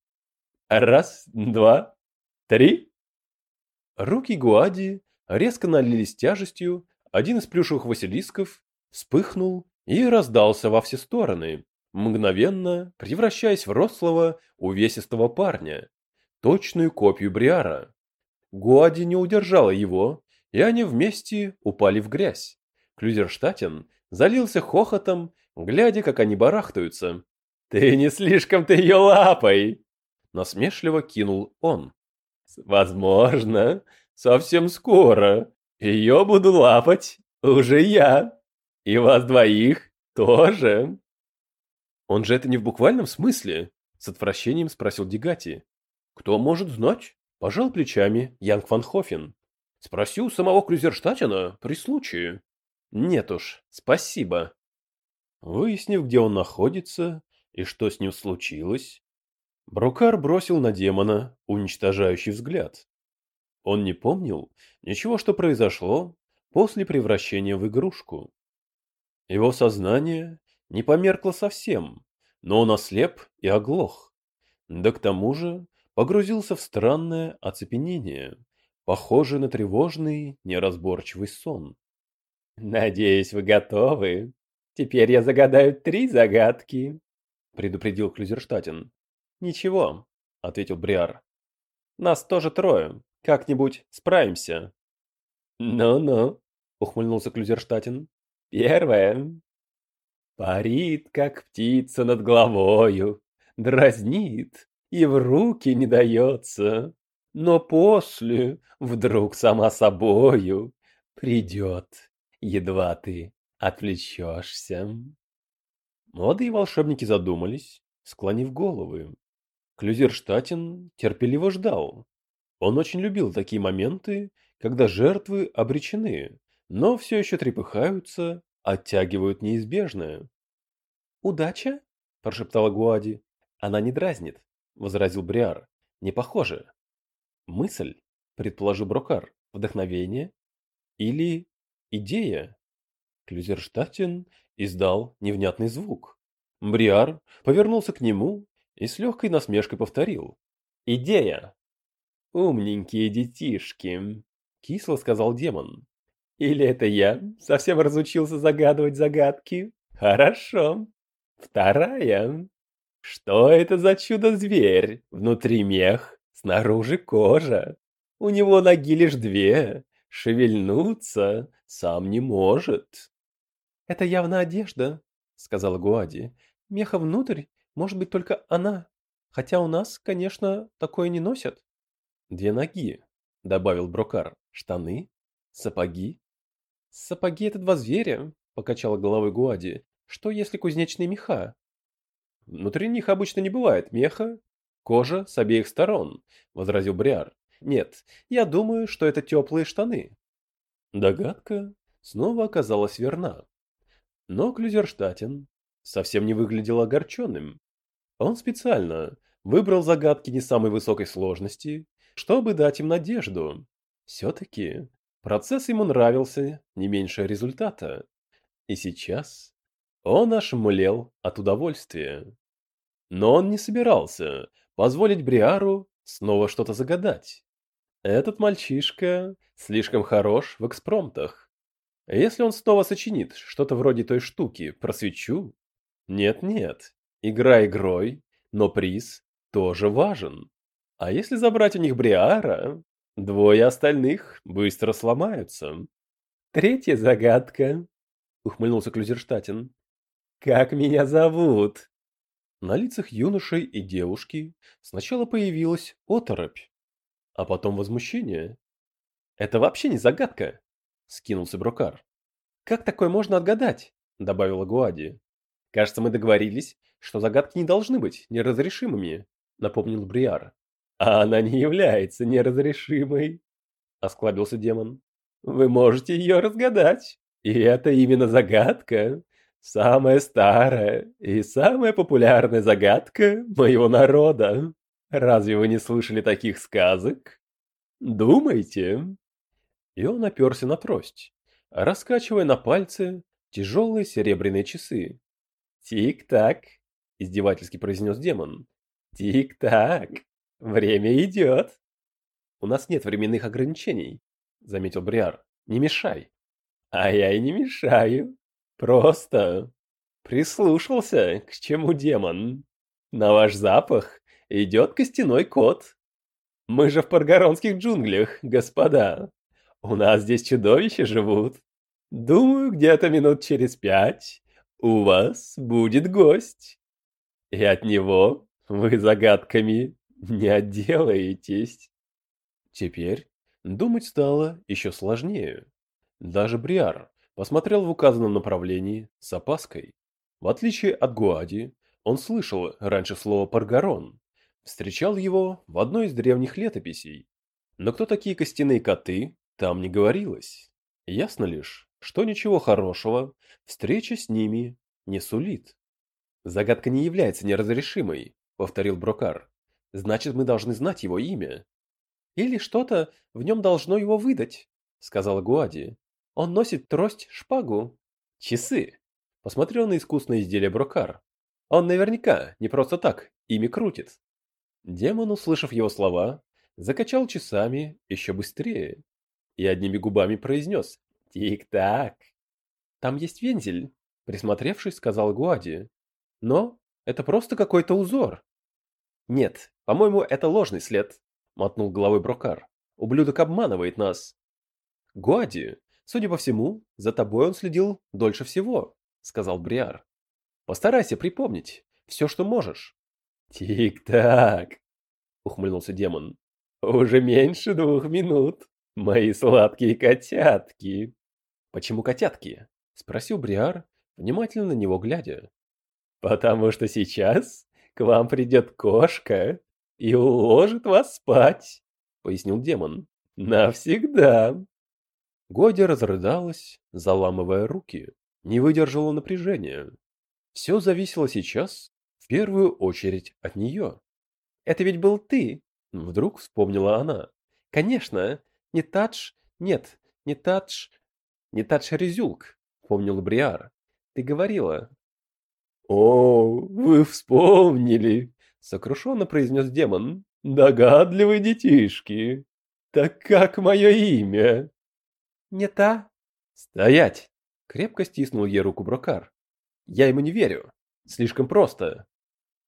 Раз, два, три. Руки Гуади резко налились тяжестью, один из плюшевых василисков вспыхнул и раздался во все стороны, мгновенно превращаясь в рослого, увесистого парня, точную копию Бриара. Гуади не удержала его, и они вместе упали в грязь. Клюзерштатен залился хохотом, глядя, как они барахтаются. «Ты не слишком-то ее лапой!» Насмешливо кинул он. «Возможно, совсем скоро ее буду лапать уже я. И вас двоих тоже». «Он же это не в буквальном смысле?» С отвращением спросил Дегати. «Кто может знать?» Пожал плечами Янг Ван Хофен. «Спроси у самого Клюзерштатена при случае». «Нет уж, спасибо». Выяснив, где он находится, и что с ним случилось? Брокар бросил на демона уничтожающий взгляд. Он не помнил ничего, что произошло после превращения в игрушку. Его сознание не померкло совсем, но он ослеп и оглох. Да к тому же погрузился в странное оцепенение, похожее на тревожный, неразборчивый сон. «Надеюсь, вы готовы. Теперь я загадаю три загадки», предупредил Клюзерштатен. Ничего, ответил Бриар. Нас тоже трое. Как-нибудь справимся. Ну-ну, ухмыльнулся Клюзерштатен. Первое. Парит, как птица над головою, дразнит и в руки не дается, но после вдруг сама собою придет, едва ты отвлечешься. Молодые волшебники задумались, склонив головы. Клюзерштатен терпеливо ждал. Он очень любил такие моменты, когда жертвы обречены, но все еще трепыхаются, оттягивают неизбежное. «Удача?» – прошептала Гуади. «Она не дразнит», – возразил Бриар. «Не похоже». «Мысль», – предположил Брокар. «Вдохновение?» «Или идея?» Клюзерштатен издал невнятный звук. Бриар повернулся к нему и с легкой насмешкой повторил. Идея. Умненькие детишки, кисло сказал демон. Или это я совсем разучился загадывать загадки? Хорошо. Вторая. Что это за чудо-зверь? Внутри мех, снаружи кожа. У него ноги лишь две. Шевельнуться сам не может. Это явно одежда, сказала Гуади. Меха внутрь, может быть только она. Хотя у нас, конечно, такое не носят. Две ноги, добавил Брокар. Штаны? Сапоги? Сапоги это два зверя, покачала головой Гуади. Что если кузнечные меха? Внутри них обычно не бывает меха, кожа с обеих сторон, возразил Бриар. Нет, я думаю, что это теплые штаны. Догадка снова оказалась верна. Но Клюзерштатен совсем не выглядел огорченным. Он специально выбрал загадки не самой высокой сложности, чтобы дать им надежду. Все-таки процесс ему нравился не меньше результата. И сейчас он аж млел от удовольствия. Но он не собирался позволить Бриару снова что-то загадать. Этот мальчишка слишком хорош в экспромтах. Если он снова сочинит что-то вроде той штуки про свечу... Нет-нет, игра игрой, но приз тоже важен. А если забрать у них Бриара, двое остальных быстро сломаются. Третья загадка, ухмыльнулся Клюзерштатен. Как меня зовут? На лицах юношей и девушки сначала появилась оторопь, а потом возмущение. «Это вообще не загадка!» — скинулся Брокар. «Как такое можно отгадать?» — добавила Гуади. «Кажется, мы договорились, что загадки не должны быть неразрешимыми», — напомнил Бриар. «А она не является неразрешимой», — осклабился демон. «Вы можете ее разгадать, и это именно загадка, самая старая и самая популярная загадка моего народа». Разве вы не слышали таких сказок? Думайте. И он оперся на трость, раскачивая на пальце тяжелые серебряные часы. Тик-так, издевательски произнес демон. Тик-так, время идет. У нас нет временных ограничений, заметил Бриар. Не мешай. А я и не мешаю. Просто прислушался, к чему демон. На ваш запах идет костяной кот. Мы же в паргоронских джунглях, господа. У нас здесь чудовища живут. Думаю, где-то минут через пять у вас будет гость. И от него вы загадками не отделаетесь. Теперь думать стало еще сложнее. Даже Бриар посмотрел в указанном направлении с опаской. В отличие от Гуади, он слышал раньше слово «паргарон», встречал его в одной из древних летописей. Но кто такие костяные коты, там не говорилось. Ясно лишь, что ничего хорошего встреча с ними не сулит. Загадка не является неразрешимой, повторил Брокар. Значит, мы должны знать его имя. Или что-то в нем должно его выдать, сказала Гуади. Он носит трость, шпагу, часы. Посмотрел на искусное изделие Брокар. Он наверняка не просто так ими крутит. Демон, услышав его слова, закачал часами еще быстрее и одними губами произнес «Тик-так». «Там есть вензель», — присмотревшись, сказал Гуади. «Но это просто какой-то узор». «Нет, по-моему, это ложный след», — мотнул головой Брокар. «Ублюдок обманывает нас». «Гуади, судя по всему, за тобой он следил дольше всего», — сказал Бриар. «Постарайся припомнить все, что можешь». «Тик-так!» — ухмыльнулся демон. «Уже меньше двух минут, мои сладкие котятки!» «Почему котятки?» — спросил Бриар, внимательно на него глядя. «Потому что сейчас к вам придет кошка и уложит вас спать», — пояснил демон. «Навсегда!» Годя разрыдалась, заламывая руки, не выдержала напряжения. Все зависело сейчас первую очередь от нее. «Это ведь был ты!» — вдруг вспомнила она. «Конечно, не Тадж... Нет, не Тадж... Не Тадж Резюлк», — помнил Бриар. «Ты говорила». «О, вы вспомнили!» — сокрушенно произнес демон. Догадливые детишки. Так как мое имя? Не та. Стоять! Крепко стиснул ей руку Брокар. Я ему не верю. Слишком просто.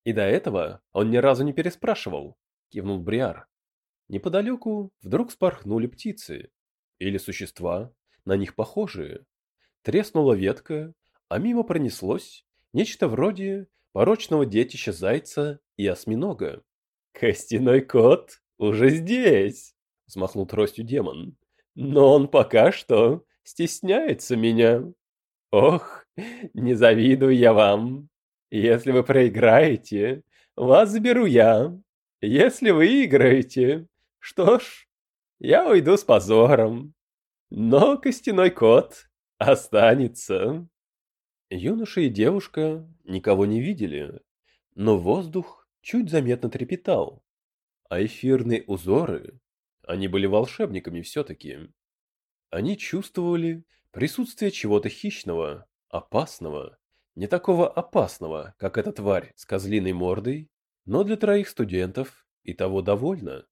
И до этого он ни разу не переспрашивал, кивнул Бриар. Неподалеку вдруг спорхнули птицы. Или существа, на них похожие. Треснула ветка, а мимо пронеслось нечто вроде порочного детища зайца и осьминога. «Костяной кот уже здесь!» — взмахнул тростью демон. «Но он пока что стесняется меня. Ох, не завидую я вам. Если вы проиграете, вас заберу я. Если выиграете, что ж, я уйду с позором. Но костяной кот останется». Юноша и девушка никого не видели, но воздух чуть заметно трепетал. А эфирные узоры, они были волшебниками все-таки. Они чувствовали присутствие чего-то хищного, опасного, не такого опасного, как эта тварь с козлиной мордой, но для троих студентов и того довольно.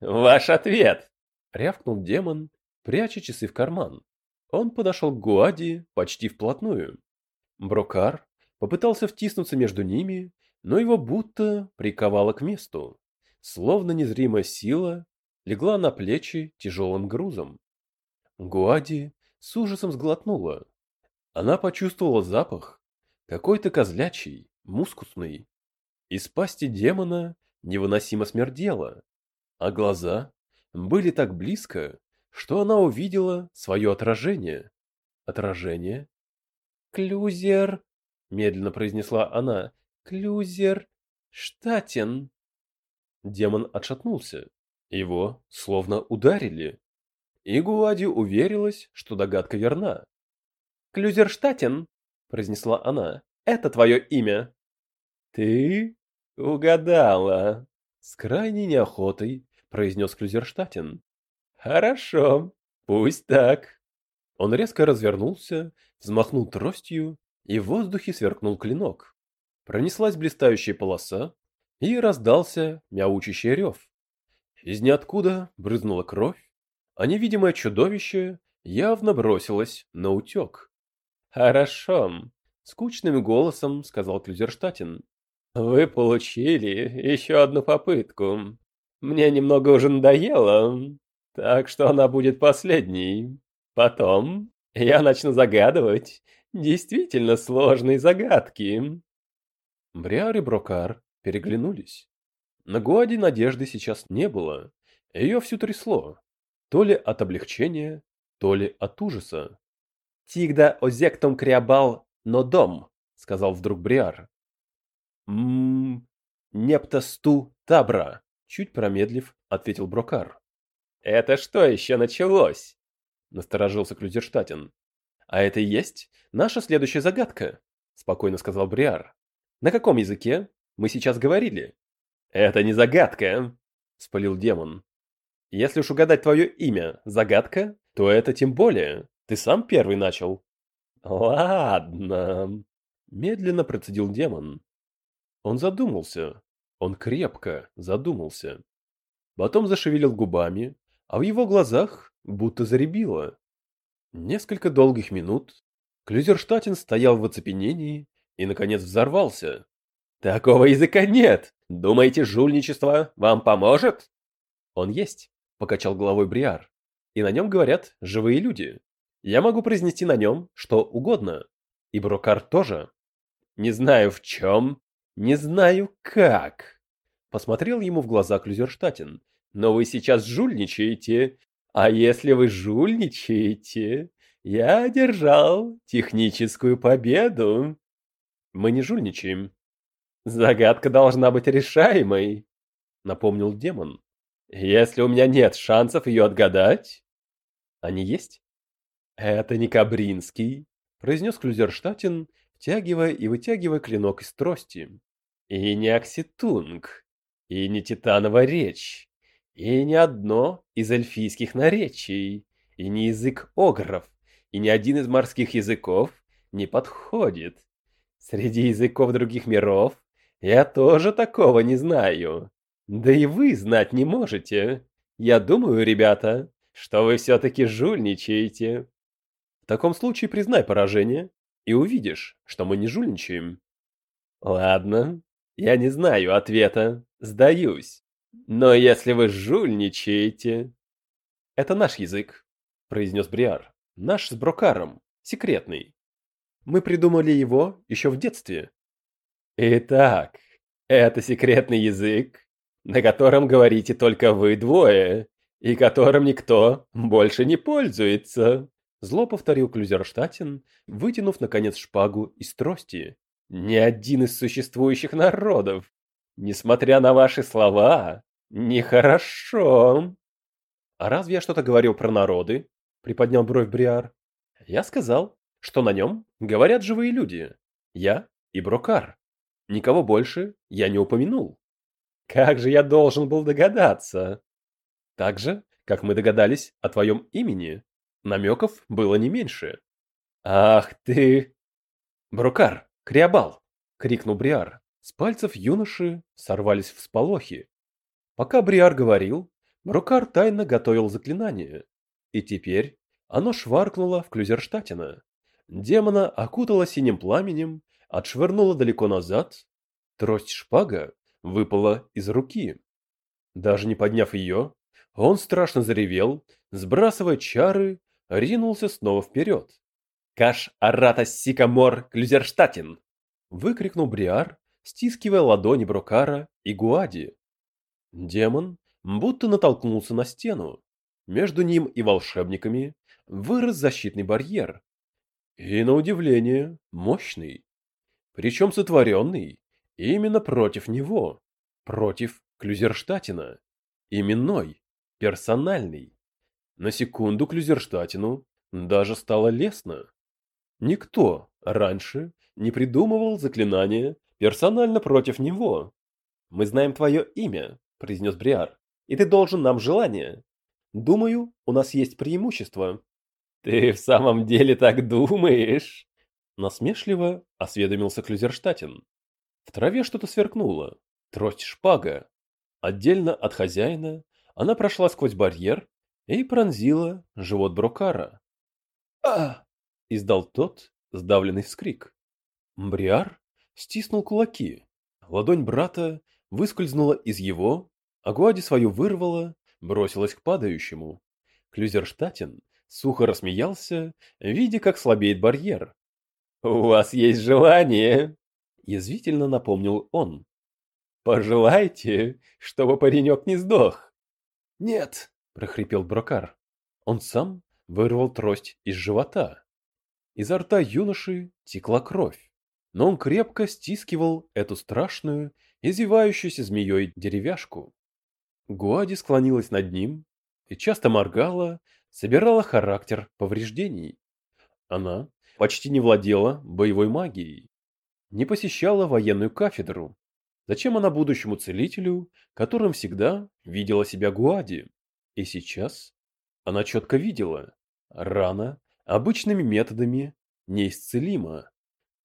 «Ваш ответ!» — рявкнул демон, пряча часы в карман. Он подошел к Гуади почти вплотную. Брокар попытался втиснуться между ними, но его будто приковало к месту. Словно незримая сила легла на плечи тяжелым грузом. Гуади с ужасом сглотнула. Она почувствовала запах, какой-то козлячий, мускусный. Из пасти демона невыносимо смердело, а глаза были так близко, что она увидела свое отражение. Отражение «Клюзер», — медленно произнесла она, — «клюзер штатен». Демон отшатнулся. Его словно ударили. И Гуади уверилась, что догадка верна. «Клюзер штатен», — произнесла она, — «это твое имя». «Ты угадала», — с крайней неохотой произнес Клюзерштатен. «Хорошо, пусть так». Он резко развернулся, взмахнул тростью, и в воздухе сверкнул клинок. Пронеслась блистающая полоса, и раздался мяучащий рев. Из ниоткуда брызнула кровь, а невидимое чудовище явно бросилось на утек. «Хорошо», — скучным голосом сказал Клюзерштатен. «Вы получили еще одну попытку. Мне немного уже надоело, так что она будет последней». Потом я начну загадывать действительно сложные загадки. Бриар и Брокар переглянулись. На Гуаде надежды сейчас не было. Ее всю трясло. То ли от облегчения, то ли от ужаса. «Тигда озектом криабал, но дом», — сказал вдруг Бриар. «Ммм, нептосту табра», — чуть промедлив, ответил Брокар. «Это что еще началось?» насторожился Клюзерштатен. А это и есть наша следующая загадка, спокойно сказал Бриар. На каком языке мы сейчас говорили? Это не загадка, спалил демон. Если уж угадать твое имя загадка, то это тем более. Ты сам первый начал. Ладно, медленно процедил демон. Он задумался. Он крепко задумался. Потом зашевелил губами, а в его глазах будто заребило. Несколько долгих минут Клюзерштатен стоял в оцепенении и, наконец, взорвался. «Такого языка нет! Думаете, жульничество вам поможет?» «Он есть», — покачал головой Бриар. «И на нем говорят живые люди. Я могу произнести на нем что угодно. И Брокар тоже. Не знаю в чем, не знаю как». Посмотрел ему в глаза Клюзерштатен. «Но вы сейчас жульничаете а если вы жульничаете, я одержал техническую победу. Мы не жульничаем. Загадка должна быть решаемой, напомнил демон. Если у меня нет шансов ее отгадать, они есть? Это не Кабринский, произнес Клюзерштатен, втягивая и вытягивая клинок из трости. И не Акситунг, и не Титанова речь. И ни одно из эльфийских наречий, и не язык огров, и ни один из морских языков не подходит. Среди языков других миров я тоже такого не знаю. Да и вы знать не можете. Я думаю, ребята, что вы все-таки жульничаете. В таком случае признай поражение и увидишь, что мы не жульничаем. Ладно, я не знаю ответа, сдаюсь. Но если вы жульничаете... Это наш язык, произнес Бриар. Наш с Брокаром, секретный. Мы придумали его еще в детстве. Итак, это секретный язык, на котором говорите только вы двое, и которым никто больше не пользуется. Зло повторил Клюзерштатен, вытянув, наконец, шпагу из трости. Ни один из существующих народов, несмотря на ваши слова, нехорошо. А разве я что-то говорил про народы? Приподнял бровь Бриар. Я сказал, что на нем говорят живые люди. Я и Брокар. Никого больше я не упомянул. Как же я должен был догадаться? Так же, как мы догадались о твоем имени. Намеков было не меньше. Ах ты... Брукар, Криабал! крикнул Бриар. С пальцев юноши сорвались всполохи. Пока Бриар говорил, Брукар тайно готовил заклинание. И теперь оно шваркнуло в Клюзерштатина. Демона окутало синим пламенем, отшвырнуло далеко назад. Трость-шпага выпала из руки. Даже не подняв ее, он страшно заревел, сбрасывая чары, ринулся снова вперед. «Каш Арата Сикамор Клюзерштатен!» выкрикнул Бриар, стискивая ладони Брокара и Гуади. Демон будто натолкнулся на стену. Между ним и волшебниками вырос защитный барьер. И, на удивление, мощный. Причем сотворенный именно против него, против Клюзерштатена, именной, персональный. На секунду Клюзерштатину даже стало лестно. Никто раньше не придумывал заклинания персонально против него. «Мы знаем твое имя», — произнес Бриар, — «и ты должен нам желание. Думаю, у нас есть преимущество». «Ты в самом деле так думаешь?» Насмешливо осведомился Клюзерштатен. В траве что-то сверкнуло. Трость-шпага. Отдельно от хозяина она прошла сквозь барьер и пронзила живот Брокара. а издал тот сдавленный вскрик. Мбриар стиснул кулаки. Ладонь брата выскользнула из его, а Гуади свою вырвала, бросилась к падающему. Клюзерштатен сухо рассмеялся, видя, как слабеет барьер. «У вас есть желание?» — язвительно напомнил он. «Пожелайте, чтобы паренек не сдох». «Нет», — прохрипел Брокар. Он сам вырвал трость из живота. Изо рта юноши текла кровь, но он крепко стискивал эту страшную, извивающуюся змеей деревяшку. Гуади склонилась над ним и часто моргала, собирала характер повреждений. Она почти не владела боевой магией, не посещала военную кафедру, Зачем она будущему целителю, которым всегда видела себя Гуади? И сейчас она четко видела, рана обычными методами неисцелима.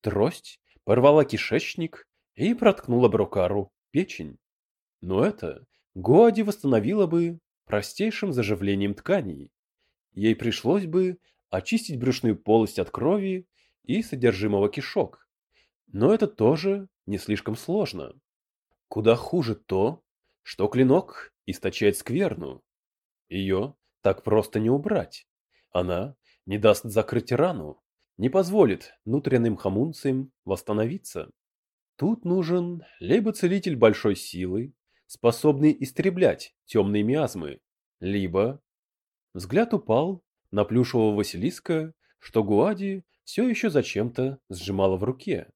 Трость порвала кишечник и проткнула Брокару печень. Но это Гуади восстановила бы простейшим заживлением тканей. Ей пришлось бы очистить брюшную полость от крови и содержимого кишок. Но это тоже не слишком сложно. Куда хуже то, что клинок источает скверну. Ее так просто не убрать. Она не даст закрыть рану, не позволит внутренним хомунциям восстановиться. Тут нужен либо целитель большой силы, способный истреблять темные миазмы, либо... Взгляд упал на плюшевого Василиска, что Гуади все еще зачем-то сжимала в руке.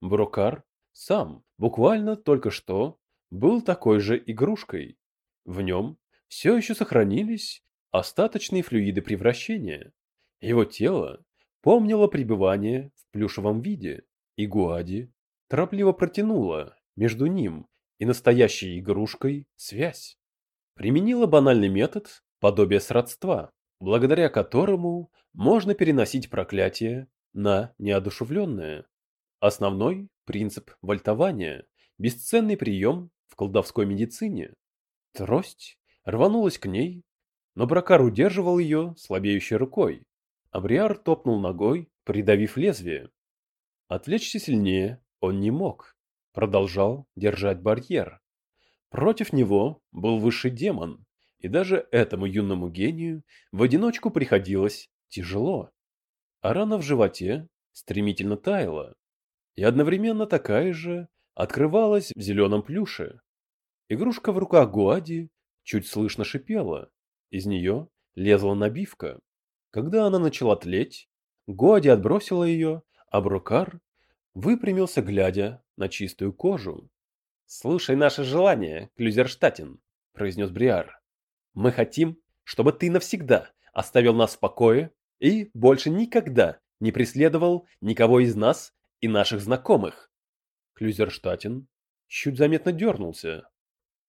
Брокар сам, буквально только что, был такой же игрушкой. В нем все еще сохранились остаточные флюиды превращения. Его тело помнило пребывание в плюшевом виде, и Гуади торопливо протянула между ним и настоящей игрушкой связь. Применила банальный метод подобия сродства, благодаря которому можно переносить проклятие на неодушевленное. Основной принцип вольтования – бесценный прием в колдовской медицине. Трость рванулась к ней, но Бракар удерживал ее слабеющей рукой. Абриар топнул ногой, придавив лезвие. Отвлечься сильнее он не мог, продолжал держать барьер. Против него был высший демон, и даже этому юному гению в одиночку приходилось тяжело. А рана в животе стремительно таяла, и одновременно такая же открывалась в зеленом плюше. Игрушка в руках Гуади чуть слышно шипела, из нее лезла набивка. Когда она начала тлеть, Гуади отбросила ее, а Брокар выпрямился, глядя на чистую кожу. «Слушай наше желание, Клюзерштатен», — произнес Бриар. «Мы хотим, чтобы ты навсегда оставил нас в покое и больше никогда не преследовал никого из нас и наших знакомых». Клюзерштатен чуть заметно дернулся.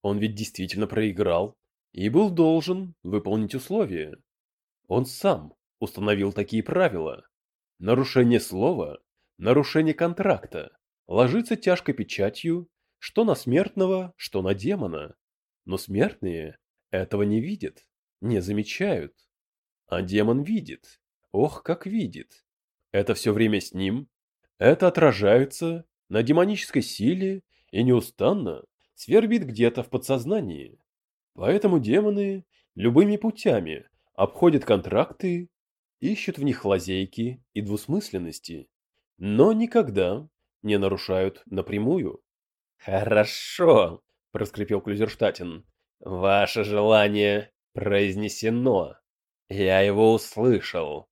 Он ведь действительно проиграл и был должен выполнить условия. Он сам установил такие правила. Нарушение слова нарушение контракта ложится тяжкой печатью что на смертного, что на демона. Но смертные этого не видят, не замечают. А демон видит. Ох, как видит. Это все время с ним. Это отражается на демонической силе и неустанно свербит где-то в подсознании. Поэтому демоны любыми путями обходят контракты, ищут в них лазейки и двусмысленности но никогда не нарушают напрямую. «Хорошо», — проскрипел Клюзерштатен. «Ваше желание произнесено. Я его услышал.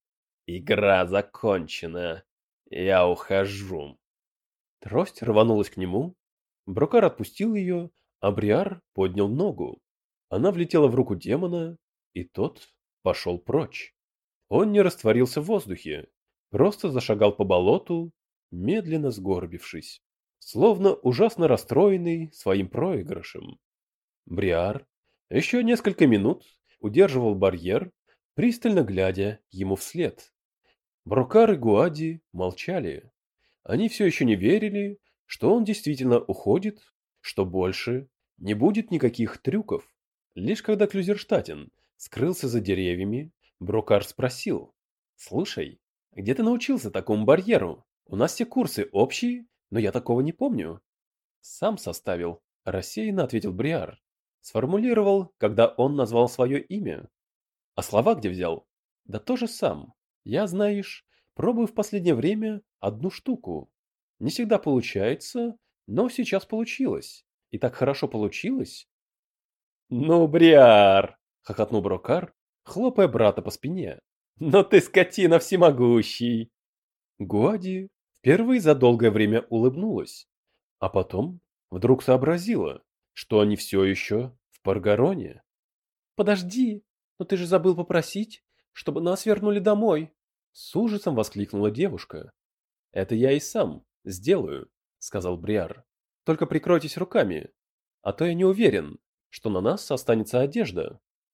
Игра закончена. Я ухожу». Трость рванулась к нему. Брокар отпустил ее, а Бриар поднял ногу. Она влетела в руку демона, и тот пошел прочь. Он не растворился в воздухе, просто зашагал по болоту, медленно сгорбившись, словно ужасно расстроенный своим проигрышем. Бриар еще несколько минут удерживал барьер, пристально глядя ему вслед. Брокар и Гуади молчали. Они все еще не верили, что он действительно уходит, что больше не будет никаких трюков. Лишь когда Клюзерштатен скрылся за деревьями, Брокар спросил. «Слушай, где ты научился такому барьеру? У нас все курсы общие, но я такого не помню. Сам составил, рассеянно ответил Бриар. Сформулировал, когда он назвал свое имя. А слова где взял? Да тоже сам. Я, знаешь, пробую в последнее время одну штуку. Не всегда получается, но сейчас получилось. И так хорошо получилось. Ну, Бриар, хохотнул Брокар, хлопая брата по спине. Но ты скотина всемогущий. Гуади впервые за долгое время улыбнулась, а потом вдруг сообразила, что они все еще в Паргароне. Подожди, но ты же забыл попросить, чтобы нас вернули домой. С ужасом воскликнула девушка. Это я и сам сделаю, сказал Бриар. Только прикройтесь руками, а то я не уверен, что на нас останется одежда.